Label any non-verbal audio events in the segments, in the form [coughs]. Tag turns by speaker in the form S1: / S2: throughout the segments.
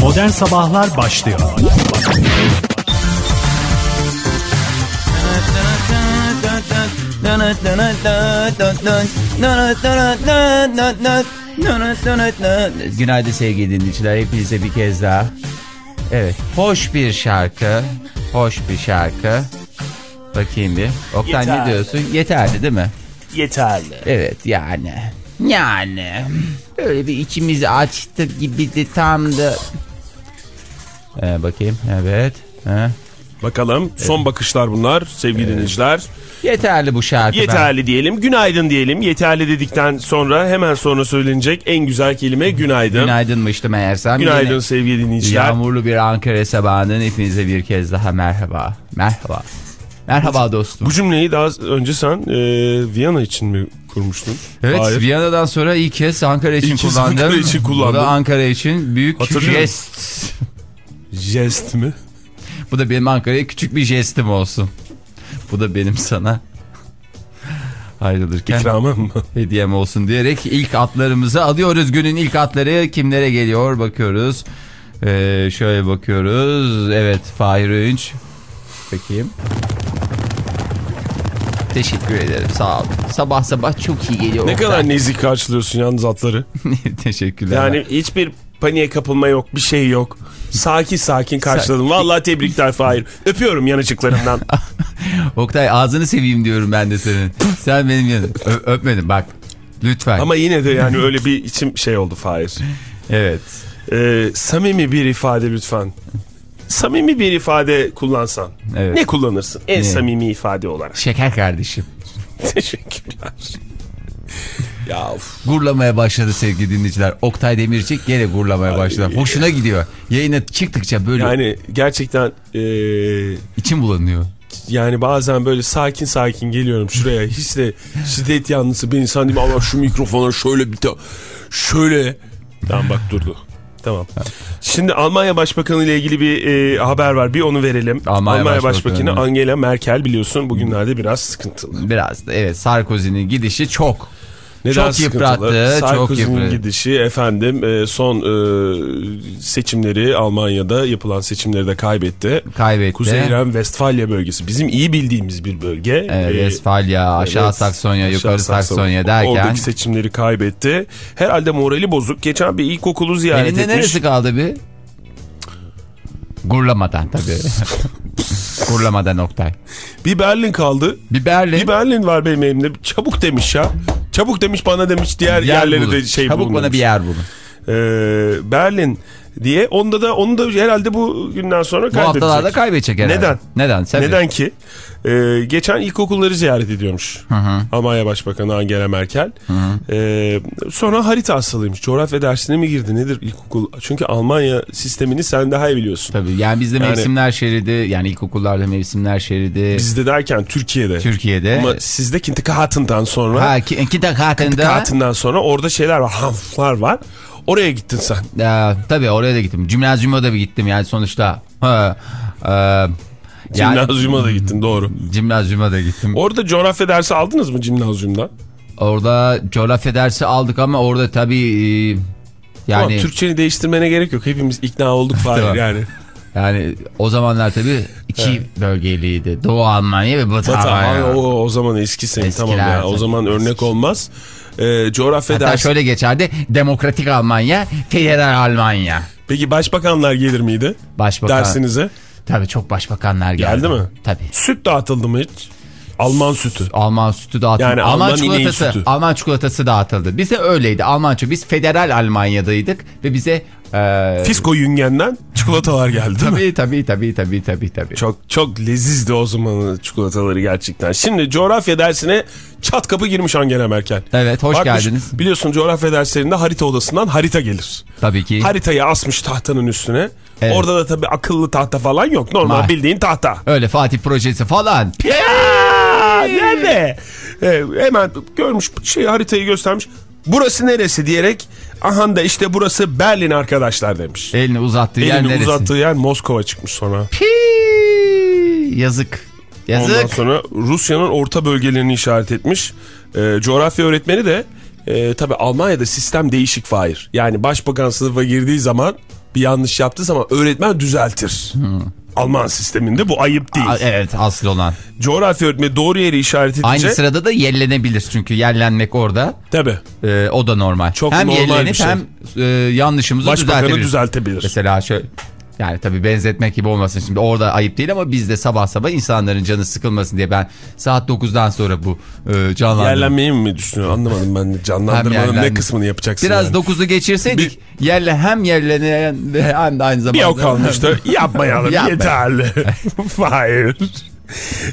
S1: Modern Sabahlar başlıyor.
S2: Günaydın sevgili dinleyiciler. Hepinize bir kez daha. Evet. Hoş bir şarkı. Hoş bir şarkı. Bakayım bir. Oktay ne diyorsun? Yeterli değil mi?
S3: Yeterli.
S2: Evet yani. Yani. Böyle bir içimiz açtı gibi de tam da. Ee, bakayım. Evet. Ha.
S3: Bakalım son bakışlar bunlar sevgili dinleyiciler.
S2: Yeterli bu şarkı.
S3: Yeterli diyelim. Günaydın diyelim. Yeterli dedikten sonra hemen sonra söylenecek en güzel kelime günaydın.
S2: Günaydınmıştı meğersem.
S3: Günaydın
S2: Yine
S3: sevgili dinleyiciler.
S2: Yağmurlu bir Ankara sabahından hepinize bir kez daha merhaba. Merhaba. Merhaba dostum.
S3: Bu cümleyi daha önce sen e, Viyana için mi kurmuştun?
S2: Evet
S3: Hayır.
S2: Viyana'dan sonra ilk kez Ankara için
S3: İlk
S2: kullandım.
S3: Ankara için
S2: Bu
S3: kullandım.
S2: da Ankara için büyük jest.
S3: Jest mi?
S2: Bu da benim Ankara'ya küçük bir jestim olsun. Bu da benim sana ayrılırken
S3: İkramım mı?
S2: hediyem olsun diyerek ilk atlarımızı alıyoruz. Günün ilk atları kimlere geliyor bakıyoruz. Ee, şöyle bakıyoruz. Evet Fahir Öğünç. Bakayım. Teşekkür ederim sağ ol. Sabah sabah çok iyi geliyor.
S3: Ne
S2: Oktay.
S3: kadar nezik karşılıyorsun yalnız atları. [laughs]
S2: Teşekkürler.
S3: Yani hiçbir paniğe kapılma yok, bir şey yok. Sakin sakin karşıladım. Vallahi tebrikler Fahir. Öpüyorum yanıcıklarından. [laughs]
S2: Oktay ağzını seveyim diyorum ben de senin. Sen benim yanım. Ö- öpmedim bak. Lütfen.
S3: Ama yine de yani öyle bir içim şey oldu Fahir. [laughs]
S2: Evet.
S3: Ee, samimi bir ifade lütfen. Samimi bir ifade kullansan.
S2: Evet.
S3: Ne kullanırsın? En
S2: Ne?
S3: samimi ifade olarak.
S2: Şeker kardeşim. [laughs]
S3: Teşekkürler. ya of.
S2: Gurlamaya başladı sevgili dinleyiciler. Oktay Demircik gene gurlamaya başladı. Hoşuna gidiyor. Yayına çıktıkça böyle
S3: Yani gerçekten ee,
S2: içim bulanıyor.
S3: yani bazen böyle sakin sakin geliyorum şuraya. Hiç de şiddet yanlısı bir insan değil mi? Allah şu mikrofona şöyle bir ta- şöyle. Tamam bak durdu. Tamam. Şimdi Almanya Başbakanı ile ilgili bir e, haber var. Bir onu verelim.
S2: Almanya
S3: Almanya,
S2: Başbakanı.
S3: Başbakanı Angela Merkel biliyorsun bugünlerde biraz sıkıntılı.
S2: Biraz da evet Sarkozy'nin gidişi çok.
S3: Neden
S2: Çok yıprattı, çok
S3: Sarkozy'nin gidişi efendim e, son e, seçimleri Almanya'da yapılan seçimleri de kaybetti.
S2: Kaybetti.
S3: Kuzey İran Westfalia bölgesi bizim iyi bildiğimiz bir bölge.
S2: Evet,
S3: E,
S2: Westfalia, aşağı
S3: evet,
S2: Saksonya, yukarı
S3: Sakson-
S2: Saksonya derken.
S3: Oradaki seçimleri kaybetti. Herhalde morali bozuk. Geçen bir ilkokulu ziyaret
S2: Elinde
S3: etmiş.
S2: neresi kaldı bir? Gurlamadan tabii. [laughs] Gurlamadan Oktay.
S3: Bir Berlin kaldı.
S2: Bir Berlin.
S3: Bir Berlin var benim elimde. Çabuk demiş ya. Çabuk demiş bana demiş diğer
S2: yer
S3: yerleri
S2: bulun.
S3: de şey
S2: Çabuk
S3: bulun
S2: bana
S3: demiş.
S2: bir yer bulun.
S3: Ee, Berlin diye. Onda da onu da herhalde bu günden sonra
S2: Bu
S3: kaybedecek.
S2: haftalarda kaybedecek herhalde.
S3: Neden?
S2: Neden? Tabii.
S3: Neden ki? Ee, geçen ilkokulları ziyaret ediyormuş. Almanya Başbakanı Angela Merkel. Ee, sonra harita hastalıymış. Coğrafya dersine mi girdi nedir ilkokul? Çünkü Almanya sistemini sen daha iyi biliyorsun.
S2: Tabii yani bizde
S3: Yani-
S2: mevsimler şeridi yani ilkokullarda mevsimler şeridi
S3: Bizde derken Türkiye'de.
S2: Türkiye'de.
S3: Ama sizde kintikatından sonra
S2: ha ki, iki dakikada
S3: kintikatından sonra orada şeyler var. Hanflar var. Oraya gittin sen.
S2: e, tabii oraya da gittim. Cimnazyuma da bir gittim yani sonuçta. Ha, e, yani,
S3: Cimnazyuma da gittin doğru.
S2: Cimnazyuma da gittim.
S3: Orada coğrafya dersi aldınız mı cimnazyumda?
S2: Orada coğrafya dersi aldık ama orada tabii e,
S3: Yani...
S2: yani
S3: Türkçeni değiştirmene gerek yok. Hepimiz ikna olduk [laughs] Fahir
S2: Tamam.
S3: yani.
S2: yani o zamanlar tabii iki bölgeliydi. Doğu Almanya ve Batı,
S3: Batı,
S2: Almanya.
S3: o, o zaman eski senin
S2: Eskiler
S3: tamam ya. O zaman örnek olmaz. Ee, coğrafya
S2: Hatta
S3: dersi.
S2: şöyle geçerdi. Demokratik Almanya, Federal Almanya.
S3: Peki başbakanlar gelir miydi
S2: Başbakan.
S3: dersinize?
S2: Tabii çok başbakanlar geldi.
S3: Geldi mi?
S2: Tabii.
S3: Süt dağıtıldı mı hiç? Alman sütü.
S2: Alman sütü dağıtıldı.
S3: Yani
S2: Alman,
S3: Alman
S2: çikolatası.
S3: sütü.
S2: Alman çikolatası dağıtıldı. Bize öyleydi. Alman çikolatası. Biz federal Almanya'daydık ve bize e,
S3: Fisko Yüngen'den çikolatalar geldi değil mi?
S2: tabii tabii tabii tabii tabii tabii.
S3: Çok çok lezizdi o zamanın çikolataları gerçekten. Şimdi coğrafya dersine çat kapı girmiş Angela Merkel.
S2: Evet, hoş
S3: Bakmış,
S2: geldiniz.
S3: Biliyorsun coğrafya derslerinde harita odasından harita gelir.
S2: Tabii ki.
S3: Haritayı asmış tahtanın üstüne.
S2: Evet.
S3: Orada da tabii akıllı tahta falan yok. Normal
S2: Ma-
S3: bildiğin tahta.
S2: Öyle Fatih projesi falan.
S3: Ya, nerede? Ee, hemen görmüş şey haritayı göstermiş. Burası neresi diyerek aha da işte burası Berlin arkadaşlar demiş.
S2: Elini uzattığı yer
S3: Elini
S2: neresi?
S3: uzattığı yer Moskova çıkmış sonra.
S2: Pii, yazık.
S3: Ondan
S2: Yazık.
S3: sonra Rusya'nın orta bölgelerini işaret etmiş. Ee, coğrafya öğretmeni de e, tabii Almanya'da sistem değişik Fahir. Yani başbakan sınıfa girdiği zaman bir yanlış yaptığı zaman öğretmen düzeltir. Alman sisteminde bu ayıp değil.
S2: Aa, Evet asıl olan.
S3: Coğrafya öğretmeni doğru yeri işaret edince...
S2: Aynı sırada da yerlenebilir çünkü yerlenmek orada.
S3: Tabii.
S2: Ee, o da normal.
S3: Çok
S2: hem
S3: normal bir
S2: yerlenip
S3: şey.
S2: hem e, yanlışımızı
S3: Başbakanı
S2: düzeltebilir.
S3: düzeltebilir.
S2: Mesela şöyle yani tabii benzetmek gibi olmasın şimdi orada ayıp değil ama biz de sabah sabah insanların canı sıkılmasın diye ben saat 9'dan sonra bu e, canlandırma.
S3: Yerlenmeyi mi düşünüyorsun? Anlamadım ben de. Canlandırmanın ne kısmını yapacaksın
S2: Biraz
S3: yani?
S2: 9'u geçirseydik yerle hem yerlenen hem de aynı zamanda.
S3: Bir o kalmıştı. [laughs] Yapmayalım
S2: Yapma.
S3: yeterli. [laughs] Hayır. [laughs]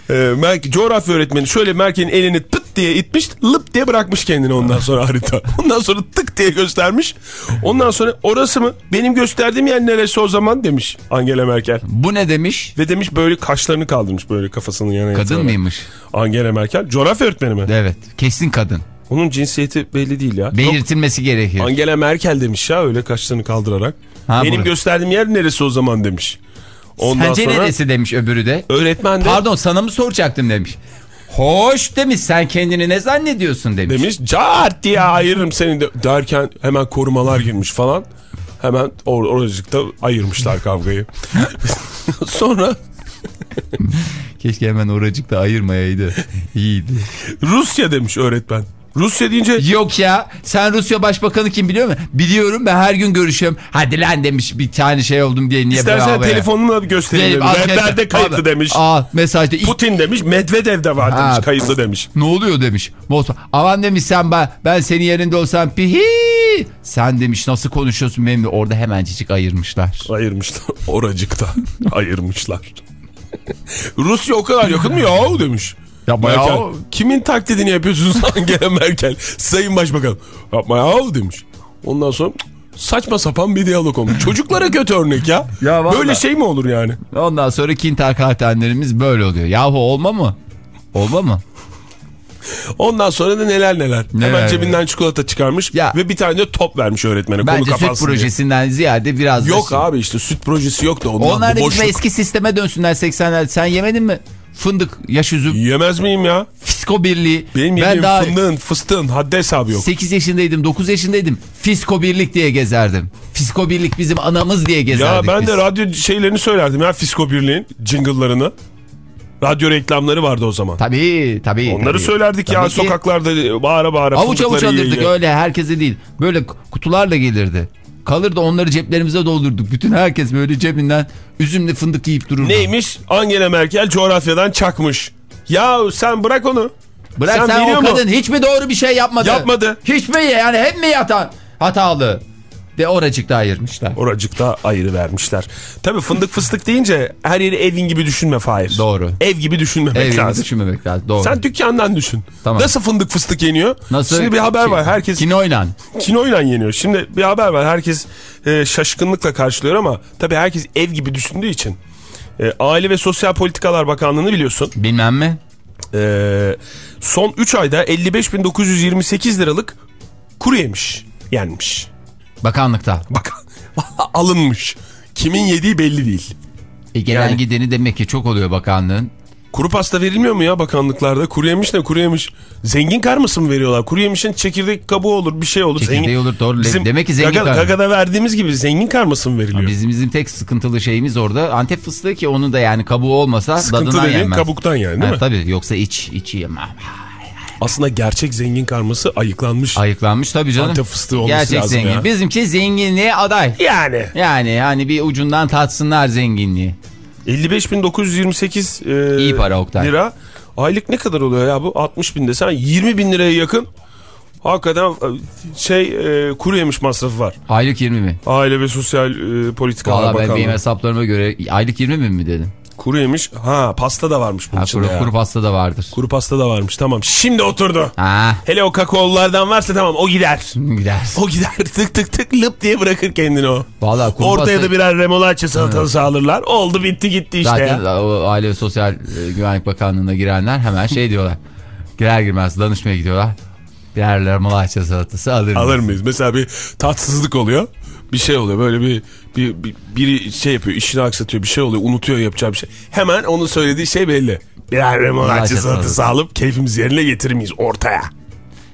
S3: Ee, Merke, coğrafya öğretmeni şöyle Merkel'in elini tık diye itmiş lıp diye bırakmış kendini ondan sonra harita. [laughs] Ondan sonra tık diye göstermiş. Ondan sonra orası mı? Benim gösterdiğim yer neresi o zaman demiş Angela Merkel.
S2: Bu ne demiş?
S3: Ve demiş böyle kaşlarını kaldırmış böyle kafasının yanına
S2: Kadın
S3: yatırarak.
S2: mıymış?
S3: Angela Merkel. Coğrafya öğretmeni mi?
S2: Evet kesin kadın.
S3: Onun cinsiyeti belli değil ya. Yok,
S2: Belirtilmesi gerekir.
S3: Angela Merkel demiş ya öyle kaşlarını kaldırarak.
S2: Ha,
S3: Benim
S2: bu.
S3: gösterdiğim yer neresi o zaman demiş. Ondan
S2: Sence
S3: sonra
S2: neresi demiş öbürü de.
S3: öğretmen de
S2: Pardon sana mı soracaktım demiş. Hoş demiş sen kendini ne zannediyorsun demiş.
S3: demiş cart diye ayırırım seni de derken hemen korumalar girmiş falan. Hemen or oracıkta ayırmışlar kavgayı. [laughs] Sonra
S2: Keşke hemen oracıkta ayırmayaydı. İyiydi.
S3: Rusya demiş öğretmen. Rusya deyince
S2: Yok ya sen Rusya Başbakanı kim biliyor musun? Biliyorum ben her gün görüşüyorum. Hadi lan demiş bir tane şey oldum diye niye
S3: istersen telefonunu da göstereyim Rehberde kayıtlı
S2: Abi,
S3: demiş.
S2: Aa mesajda ilk
S3: Putin demiş Medvedev de var
S2: Ha.
S3: demiş kayıtlı demiş.
S2: ne oluyor demiş. Moskova. Aman demiş sen ben, ben senin yerinde olsam pihi. Sen demiş nasıl konuşuyorsun benimle orada hemencik ayırmışlar.
S3: Ayırmışlar oracıkta ayırmışlar. [laughs] Rusya o kadar yakın mı ya demiş.
S2: Yapma
S3: Merkel,
S2: ya.
S3: Kimin taklidini yapıyorsunuz Angela [laughs] Merkel? Sayın Başbakan. Yapma ya demiş. Ondan sonra saçma sapan bir diyalog olmuş. Çocuklara [laughs] kötü örnek ya.
S2: Ya vallahi.
S3: Böyle şey mi olur yani?
S2: Ondan sonra kintar kartenlerimiz böyle oluyor. Yahu olma mı? Olma mı?
S3: Ondan sonra da neler neler.
S2: Neler
S3: Hemen cebinden çikolata çıkarmış
S2: Ya.
S3: ve bir tane de top vermiş öğretmene. konu
S2: Bence süt
S3: kapansın diye.
S2: projesinden ziyade biraz da
S3: Yok
S2: şey-
S3: abi işte süt projesi yok da ondan
S2: Onlar da bizim eski sisteme dönsünler 80'lerde. Sen yemedin mi? Fındık, yaş üzüm,
S3: Yemez miyim ya?
S2: fisko birliği.
S3: Benim
S2: ben daha
S3: fındığın fıstığın haddi hesabı yok.
S2: 8 yaşındaydım, 9 yaşındaydım. Fisko birlik diye gezerdim. Fisko birlik bizim anamız diye gezerdik
S3: Ya ben
S2: biz.
S3: de radyo şeylerini söylerdim ya Fisko Birliği'nin jingle'larını. Radyo reklamları vardı o zaman.
S2: Tabii tabii.
S3: Onları
S2: tabii.
S3: söylerdik ya
S2: Tabii ki.
S3: sokaklarda bağıra bağıra.
S2: Avuç avuç alırdık öyle herkese değil. Böyle kutularla gelirdi. Kalırdı onları ceplerimize doldurduk. Bütün herkes böyle cebinden üzümlü fındık yiyip dururdu.
S3: Neymiş? Angela Merkel coğrafyadan çakmış. Ya sen bırak onu.
S2: Bırak sen,
S3: biliyor
S2: o kadın hiç mi doğru bir şey yapmadı?
S3: Yapmadı.
S2: Hiç mi yani hep mi yatan hatalı? De oracıkta ayırmışlar.
S3: Oracıkta ayrı vermişler. Tabii fındık fıstık deyince her yeri evin gibi düşünme Fahir.
S2: Doğru.
S3: Ev gibi düşünmemek
S2: Evimizi
S3: lazım.
S2: düşünmemek lazım. Doğru.
S3: Sen dükkandan düşün.
S2: Tamam.
S3: Nasıl fındık fıstık yeniyor?
S2: Nasıl?
S3: Şimdi bir haber var. Herkes
S2: Kinoyla.
S3: kinoyla yeniyor. Şimdi bir haber var. Herkes e, şaşkınlıkla karşılıyor ama tabii herkes ev gibi düşündüğü için. E, Aile ve Sosyal Politikalar Bakanlığı'nı biliyorsun.
S2: Bilmem mi?
S3: E, son 3 ayda 55.928 liralık kuru yemiş yenmiş.
S2: Bakanlıkta.
S3: Bak [laughs] alınmış. Kimin yediği belli değil.
S2: E, gelen
S3: Yani-
S2: gideni demek ki çok oluyor bakanlığın.
S3: Kuru pasta verilmiyor mu ya bakanlıklarda? Kuru yemiş ne kuru yemiş? Zengin karması mı veriyorlar? Kuru yemişin çekirdek kabuğu olur bir şey olur.
S2: Çekirdeği olur, doğru. Demek ki zengin
S3: Gaga,
S2: karma.
S3: Gaga'da verdiğimiz gibi zengin karması mı veriliyor?
S2: Bizim bizim tek sıkıntılı şeyimiz orada Antep fıstığı ki onun da yani kabuğu olmasa
S3: Sıkıntı
S2: dadından
S3: dediğin
S2: yenmez.
S3: kabuktan yani değil
S2: Ha,
S3: mi?
S2: Tabii yoksa iç içi yemem.
S3: Aslında gerçek zengin karması ayıklanmış.
S2: Ayıklanmış tabii canım.
S3: Antep fıstığı olması
S2: Gerçek
S3: lazım
S2: zengin.
S3: ya.
S2: Bizimki zenginliğe aday.
S3: Yani.
S2: Yani hani bir ucundan tatsınlar zenginliği.
S3: 55.928 e,
S2: İyi para Oktay.
S3: lira. Aylık ne kadar oluyor ya bu? 60 bin desen 20 bin liraya yakın. Hakikaten e, şey e, kuru yemiş masrafı var.
S2: Aylık 20 mi?
S3: Aile ve Sosyal e, Politikalar
S2: Valla ben
S3: Bakanlığı.
S2: benim hesaplarıma göre aylık 20 mi mi dedin?
S3: Kuru yemiş. Ha pasta da varmış bunun
S2: Ha,
S3: içinde
S2: kuru,
S3: ya.
S2: kuru pasta da vardır.
S3: Kuru pasta da varmış tamam. Şimdi oturdu.
S2: Ha
S3: Hele o kakaolulardan varsa tamam o gider.
S2: gider.
S3: O gider [laughs] tık tık tık lıp diye bırakır kendini o.
S2: Valla kuru
S3: Ortaya
S2: pasta...
S3: da birer remolacha salatası alırlar. Oldu bitti gitti işte
S2: Zaten
S3: ya.
S2: o Aile ve Sosyal e, Güvenlik Bakanlığı'na girenler hemen şey diyorlar. Girer girmez danışmaya gidiyorlar. Birer malaçya salatası alır
S3: Alır
S2: mıyız?
S3: mıyız? Mesela bir tatsızlık oluyor. Bir şey oluyor böyle bir, bir, bir biri şey yapıyor işini aksatıyor bir şey oluyor unutuyor yapacağı bir şey. Hemen onun söylediği şey belli. Birer salatası
S2: salatası.
S3: alıp keyfimizi yerine getirir miyiz ortaya?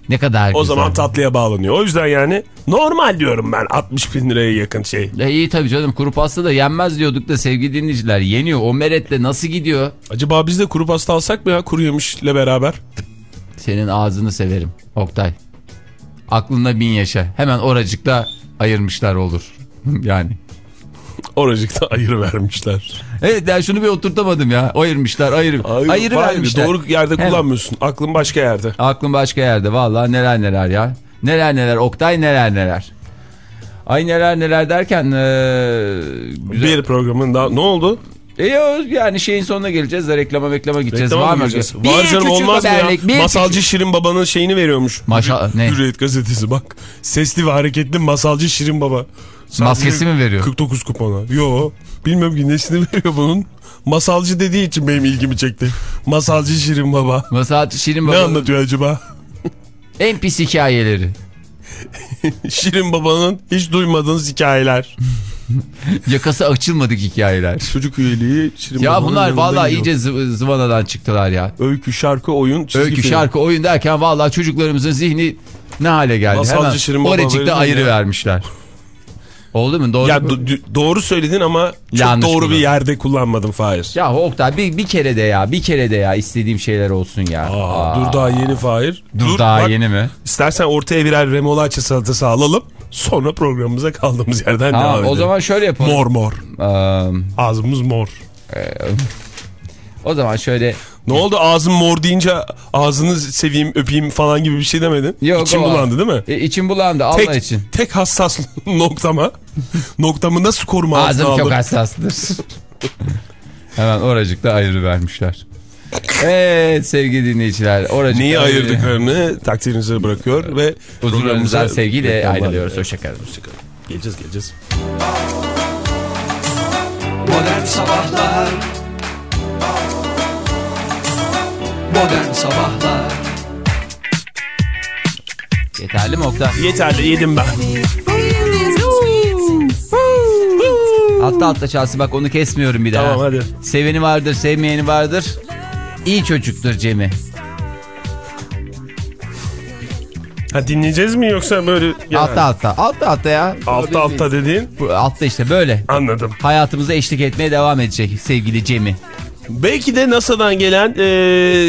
S2: Ne kadar
S3: O
S2: güzel.
S3: zaman tatlıya bağlanıyor. O yüzden yani normal diyorum ben 60 bin liraya yakın şey.
S2: E iyi tabii canım kuru pasta da yenmez diyorduk da sevgili dinleyiciler. Yeniyor. O meretle nasıl gidiyor?
S3: Acaba biz de kuru pasta alsak mı ya kuru yemişle beraber?
S2: Senin ağzını severim Oktay. Aklında bin yaşa. Hemen oracıkta ayırmışlar olur. [laughs] yani.
S3: Oracıkta ayır vermişler.
S2: Evet ya şunu bir oturtamadım ya. Ayırmışlar ayır. ayırı
S3: Fahir,
S2: vermişler.
S3: Doğru yerde
S2: Hemen.
S3: kullanmıyorsun. Aklın başka yerde.
S2: Aklım başka yerde. Vallahi neler neler ya. Neler neler Oktay neler neler. Ay neler neler derken ee, güzel.
S3: Bir programın daha ne oldu?
S2: E, yani şeyin sonuna geleceğiz de reklama reklama gideceğiz.
S3: Reklama
S2: Var
S3: mı?
S2: Bir
S3: Var canım olmaz mı ya?
S2: bir
S3: Masalcı
S2: küçük-
S3: Şirin Baba'nın şeyini veriyormuş.
S2: Maşa- ne?
S3: Hürriyet gazetesi bak. Sesli ve hareketli Masalcı Şirin Baba. Sadece
S2: Maskesi mi veriyor?
S3: 49 kupona. Yo. Bilmem ki nesini [laughs] veriyor bunun. Masalcı dediği için benim ilgimi çekti. Masalcı Şirin Baba.
S2: Mesela Şirin
S3: Ne
S2: Baba
S3: anlatıyor acaba? [laughs]
S2: en pis hikayeleri.
S3: Şirin Baba'nın hiç duymadığınız hikayeler. [laughs] [laughs]
S2: Yakası açılmadık hikayeler.
S3: Çocuk üyeliği
S2: Ya bunlar
S3: yiyor.
S2: iyice zı- zıvanadan çıktılar ya.
S3: Öykü, şarkı, oyun, çizgi
S2: Öykü,
S3: film.
S2: şarkı, oyun derken vallahi çocuklarımızın zihni ne hale geldi.
S3: Masalcı Şirin Baba
S2: oracıkta ayrı
S3: ya.
S2: vermişler. Oldu mu? Doğru
S3: Ya
S2: mu?
S3: do- doğru söyledin ama çok
S2: Yanlış
S3: doğru bir yerde kullanmadın Fahir.
S2: Ya Oktay bir, bir kere de ya bir kere de ya istediğim şeyler olsun ya.
S3: Aa,
S2: Aa,
S3: dur daha yeni Fahir.
S2: dur daha
S3: bak,
S2: yeni mi?
S3: İstersen ortaya birer remolaça salatası alalım. Sonra programımıza kaldığımız yerden devam
S2: Tamam
S3: edelim.
S2: o zaman şöyle yapalım.
S3: Mor mor.
S2: Ee,
S3: Ağzımız mor.
S2: o zaman şöyle
S3: Ne oldu ağzım mor deyince ağzını seveyim öpeyim falan gibi bir şey demedin.
S2: Yok,
S3: İçim bulandı değil mi?
S2: e, içim bulandı Allah
S3: Tek,
S2: için.
S3: tek hassas [laughs] noktama noktamı nasıl koruma altına
S2: Ağzım
S3: aldım?
S2: çok hassastır. [laughs] Hemen oracıkta ayrı vermişler. Evet sevgili dinleyiciler. Oracıkta
S3: Neyi ayırdıklarını takdirinize bırakıyor ve programımıza
S2: sevgiyle ayrılıyoruz.
S3: Evet.
S2: Hoşçakalın.
S3: Hoşçakalın. Geleceğiz geleceğiz.
S4: Modern Sabahlar Modern Sabahlar
S2: Yeterli mi Oktay?
S3: Yeterli yedim ben.
S2: Altta altta çalsın bak onu kesmiyorum bir daha.
S3: Tamam, hadi.
S2: Seveni vardır sevmeyeni vardır. İyi çocuktur Cem'i.
S3: Ha dinleyeceğiz mi yoksa böyle genel-
S2: Altta altta. Altta altta ya.
S3: altta altta dediğin
S2: Bu, altta işte böyle.
S3: anladım.
S2: Hayatımıza eşlik etmeye devam edecek sevgili Cem'i.
S3: Belki de NASA'dan gelen e,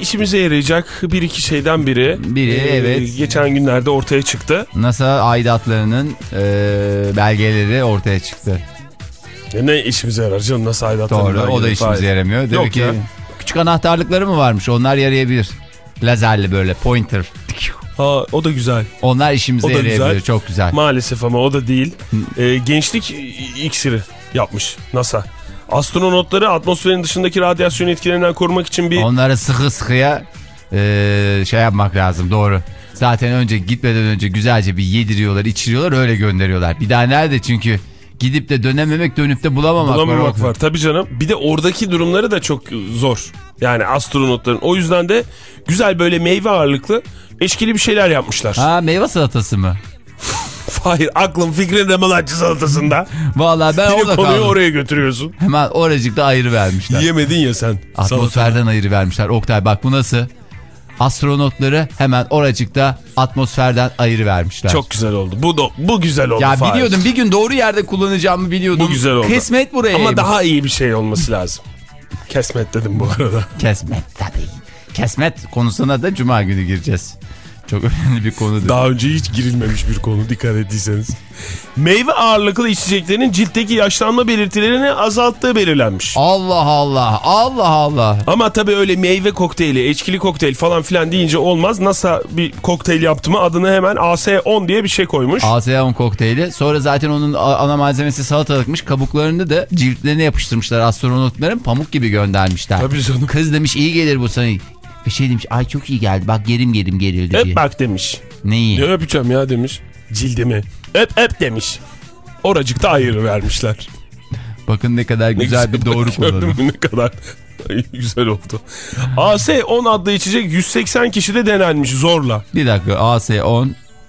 S3: işimize yarayacak bir iki şeyden biri.
S2: Biri, evet.
S3: Geçen günlerde ortaya çıktı.
S2: NASA aidatlarının e, belgeleri ortaya çıktı.
S3: E, ne işimize yarar canım NASA aidatlarından
S2: Doğru o da işimize yaramıyor. Demek
S3: Yok
S2: ki
S3: ya.
S2: Küçük anahtarlıkları mı varmış onlar yarayabilir. Lazerli böyle pointer.
S3: Ha, o da güzel.
S2: Onlar işimize
S3: O da
S2: yarayabilir
S3: güzel.
S2: çok güzel.
S3: Maalesef ama o da değil. E, gençlik iksiri yapmış NASA. Astronotları atmosferin dışındaki radyasyon etkilerinden korumak için bir
S2: Onları sıkı sıkıya e, şey yapmak lazım doğru. Zaten önce gitmeden önce güzelce bir yediriyorlar içiriyorlar öyle gönderiyorlar. Bir daha nerede çünkü gidip de dönememek dönüp de bulamamak,
S3: bulamamak var. Tabii canım. Bir de oradaki durumları da çok zor. Yani astronotların. O yüzden de güzel böyle meyve ağırlıklı eşkili bir şeyler yapmışlar.
S2: Ha meyve salatası mı? [laughs]
S3: Hayır aklım fikrin remalancı salatasında. [laughs]
S2: Vallahi ben
S3: de
S2: orada
S3: konuyu
S2: kaldım.
S3: oraya götürüyorsun.
S2: Hemen oracıkta ayrı vermişler.
S3: Yiyemedin ya sen.
S2: Atmosferden ayrı vermişler. Oktay bak bu nasıl? Astronotları hemen oracıkta atmosferden ayrı vermişler.
S3: Çok güzel oldu. Bu da bu güzel oldu.
S2: ya
S3: Fahir.
S2: biliyordum bir gün doğru yerde kullanacağımı biliyordum.
S3: Bu güzel oldu.
S2: Kısmet buraya.
S3: Ama daha iyi bir şey olması lazım. Kesmet dedim bu arada.
S2: Kesmet tabii. Kesmet konusuna da cuma günü gireceğiz. Çok önemli bir konu.
S3: Daha önce hiç girilmemiş bir konu dikkat ettiyseniz. Meyve ağırlıklı içeceklerin ciltteki yaşlanma belirtilerini azalttığı belirlenmiş.
S2: Allah Allah Allah Allah.
S3: Ama tabii öyle meyve kokteyli, eçkili kokteyl falan filan deyince olmaz. NASA bir kokteyl yaptı mı adını hemen AS10 diye bir şey koymuş.
S2: ASEAN kokteyli. Sonra zaten onun ana malzemesi salatalıkmış. Kabuklarını da ciltlerine yapıştırmışlar astronotların. Pamuk gibi göndermişler.
S3: Tabii canım.
S2: Kız demiş iyi gelir bu sana. Bir şey demiş ay çok iyi geldi. Bak gerim gerim gerildi diye.
S3: Öp bak demiş.
S2: Neyi?
S3: Ne öpeceğim ya demiş. Cildimi. Öp öp demiş. Oracıkta ayırı vermişler.
S2: Bakın ne kadar güzel bir doğru kullanım.
S3: ne kadar [laughs] güzel oldu. AS10 adlı içecek 180 kişide denenmiş zorla.
S2: Bir dakika AS10.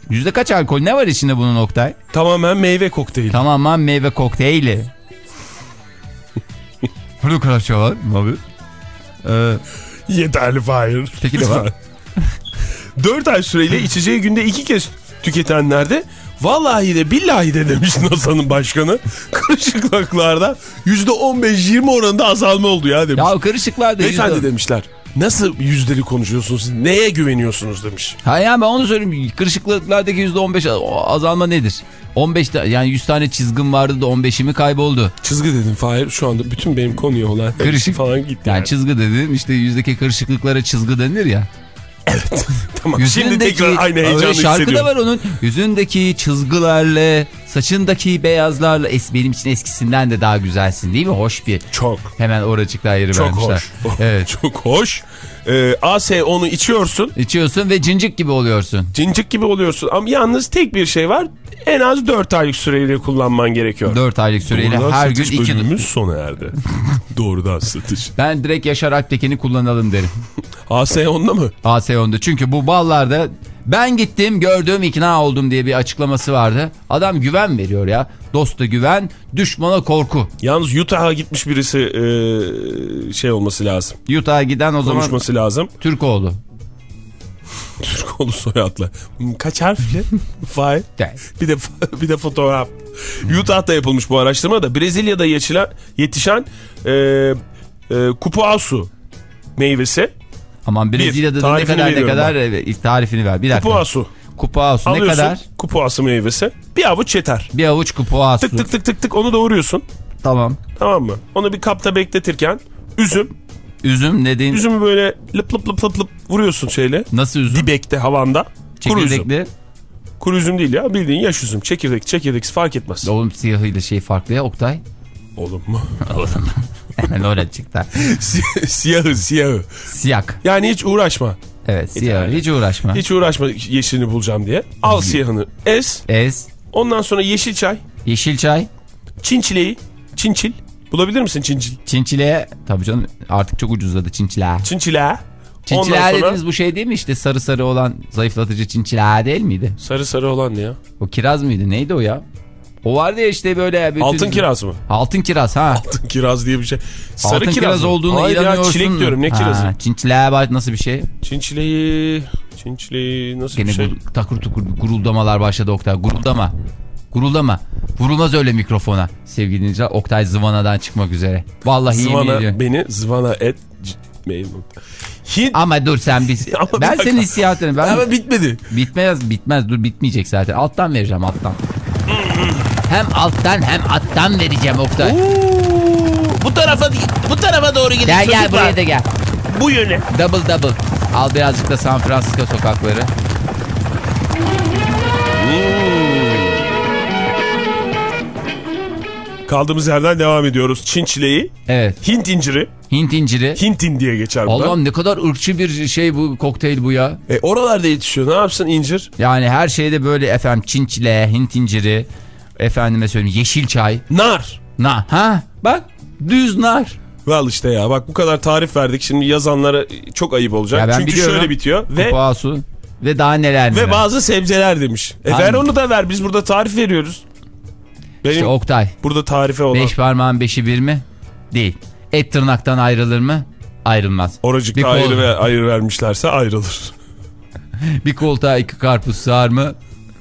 S2: Yüzde kaç alkol? Ne var içinde bunun Oktay?
S3: Tamamen meyve kokteyli.
S2: Tamamen meyve kokteyli. [laughs] Bunu kadar şey var. Abi. Ee, [laughs]
S3: Yeterli Fahir.
S2: Peki de var.
S3: 4 ay süreyle içeceği günde 2 kez tüketenlerde vallahi de billahi de demiş NASA'nın başkanı [laughs] kırışıklıklarda %15-20 oranında azalma oldu ya demiş.
S2: Ya kırışıklar da
S3: Beyefendi demişler. Nasıl yüzleri konuşuyorsunuz siz? Neye güveniyorsunuz demiş.
S2: Ha ya ben onu söyleyeyim. Kırışıklıklardaki %15 azalma nedir? 15 ta- yani 100 tane çizgim vardı da 15'i mi kayboldu?
S3: Çizgi dedim Fahir şu anda bütün benim konuya olan [laughs]
S2: Kırışık.
S3: falan gitti.
S2: Yani
S3: Yani.
S2: çizgi dedim işte yüzdeki kırışıklıklara çizgi denir ya. [laughs]
S3: Tamam şimdi tekrar aynı heyecanı
S2: şarkı da
S3: hissediyorum.
S2: var onun. Yüzündeki çizgilerle, saçındaki beyazlarla es, benim için eskisinden de daha güzelsin değil mi? Hoş bir.
S3: Çok.
S2: Hemen oracıkta ayırı
S3: Çok
S2: vermişler.
S3: hoş.
S2: Evet. [laughs]
S3: Çok hoş. Ee, AS onu içiyorsun.
S2: İçiyorsun ve cincik gibi oluyorsun.
S3: Cincik gibi oluyorsun. Ama yalnız tek bir şey var. En az 4 aylık süreyle kullanman gerekiyor.
S2: 4 aylık süreyle
S3: Doğrudan
S2: her gün
S3: satış
S2: 2
S3: bölümümüz sona erdi. [laughs] Doğrudan satış.
S2: Ben direkt Yaşar Alptekin'i kullanalım derim. [laughs]
S3: AS onda mı?
S2: ASEO'nda. Çünkü bu ballarda ben gittim gördüm ikna oldum diye bir açıklaması vardı. Adam güven veriyor ya. Dosta güven, düşmana korku.
S3: Yalnız Utah'a gitmiş birisi ee, şey olması lazım.
S2: Utah'a giden o zaman
S3: Konuşması lazım.
S2: Türkoğlu. [laughs]
S3: Türkoğlu soyadlı. Kaç harfli? Vay. [laughs] Bir de [laughs] bir de fotoğraf. Utah'ta yapılmış bu araştırma da Brezilya'da yetişen, yetişen e, e, kupuasu meyvesi.
S2: Aman Brezilya'da da ne kadar ne kadar evet, tarifini ver. Bir dakika.
S3: Kupuasu.
S2: Kupuasu ne kadar?
S3: kupuasu meyvesi. Bir avuç yeter.
S2: Bir avuç kupuasu.
S3: Tık tık tık tık tık onu doğruyorsun.
S2: Tamam.
S3: Tamam mı? Onu bir kapta bekletirken üzüm.
S2: Üzüm dediğin
S3: Üzümü böyle lıp lıp lıp lıp lıp vuruyorsun şeyle.
S2: nasıl üzüm?
S3: Dibekte havanda. Kuru üzüm.
S2: Çekirdekli.
S3: Kuru üzüm değil ya bildiğin yaş üzüm. Çekirdek çekirdeksiz fark etmez.
S2: Oğlum siyahıyla şey farklı ya Oktay.
S3: Oğlum mu? [laughs]
S2: Oğlum. [laughs] Hemen oraya çıktı.
S3: Si- [laughs] siyahı siyahı.
S2: Siyah.
S3: Yani hiç uğraşma.
S2: Evet siyah. Hiç uğraşma.
S3: Hiç uğraşma yeşilini bulacağım diye. Al siyahını ez.
S2: Ez.
S3: Ondan sonra yeşil çay.
S2: Yeşil çay.
S3: Çin çileği. Çinçil. Bulabilir misin çinçil?
S2: Çinçile. Tabii canım artık çok ucuzladı çinçile.
S3: Çinçile.
S2: Çinçile
S3: sonra
S2: dediğiniz bu şey değil mi işte sarı sarı olan zayıflatıcı çinçile değil miydi?
S3: sarı sarı olan ne ya?
S2: O kiraz mıydı neydi o ya? O vardı ya işte böyle. Bütün...
S3: Altın kiraz mı?
S2: Altın kiraz ha.
S3: Altın kiraz diye bir şey. Sarı
S2: Altın kiraz,
S3: mı?
S2: olduğunu
S3: Hayır
S2: inanıyorsun.
S3: ya çilek diyorum ne
S2: Ha,
S3: kirazı?
S2: Çinçile bak nasıl bir şey?
S3: Çinçileyi. Çinçileyi nasıl
S2: Gene
S3: bir şey?
S2: bu takır tukur guruldamalar başladı Oktay. Guruldama. Guruldama. Vurulmaz öyle mikrofona. Sevgili dinleyiciler Oktay zıvanadan çıkmak üzere. Vallahi.
S3: Zıvana beni zıvana et. mail nokta. Hint.
S2: Ama dur sen biz. [laughs] Ben senin hissiyatını ben
S3: Ama bitmedi.
S2: bitmez bitmez dur bitmeyecek zaten. Alttan vereceğim alttan. Hem alttan hem alttan vereceğim Oktay.
S3: Bu tarafa bu tarafa doğru gidin
S2: Gel gel buraya da gel.
S3: Bu yöne.
S2: Double double. Al birazcık da San Francisco sokakları.
S3: Kaldığımız yerden devam ediyoruz. Çin çileği,
S2: Evet.
S3: Hint inciri,
S2: Hint inciri.
S3: Hintin diye geçer bunlar.
S2: Allah'ım ne kadar ırkçı bir şey bu kokteyl bu ya.
S3: E, oralarda yetişiyor. Ne yapsın incir?
S2: Yani her şeyde böyle efendim Çin çileği, Hint inciri, efendime söyleyeyim yeşil çay.
S3: Nar.
S2: Na ha bak düz nar.
S3: Al işte ya bak bu kadar tarif verdik. Şimdi yazanlara çok ayıp olacak. Çünkü
S2: biliyorum.
S3: şöyle bitiyor. Ve
S2: Kupağı su ve daha neler neler.
S3: ve bazı sebzeler demiş. E ver onu da ver. Biz burada tarif veriyoruz. Benim
S2: İşte Oktay
S3: burada tarife olan
S2: beş parmağın beşi bir mi? Değil. Et tırnaktan ayrılır mı? Ayrılmaz. Bir
S3: oracıkta ayrı, ve ayrı vermişlerse ayrılır. [laughs]
S2: Bir koltuğa iki karpuz sığar mı?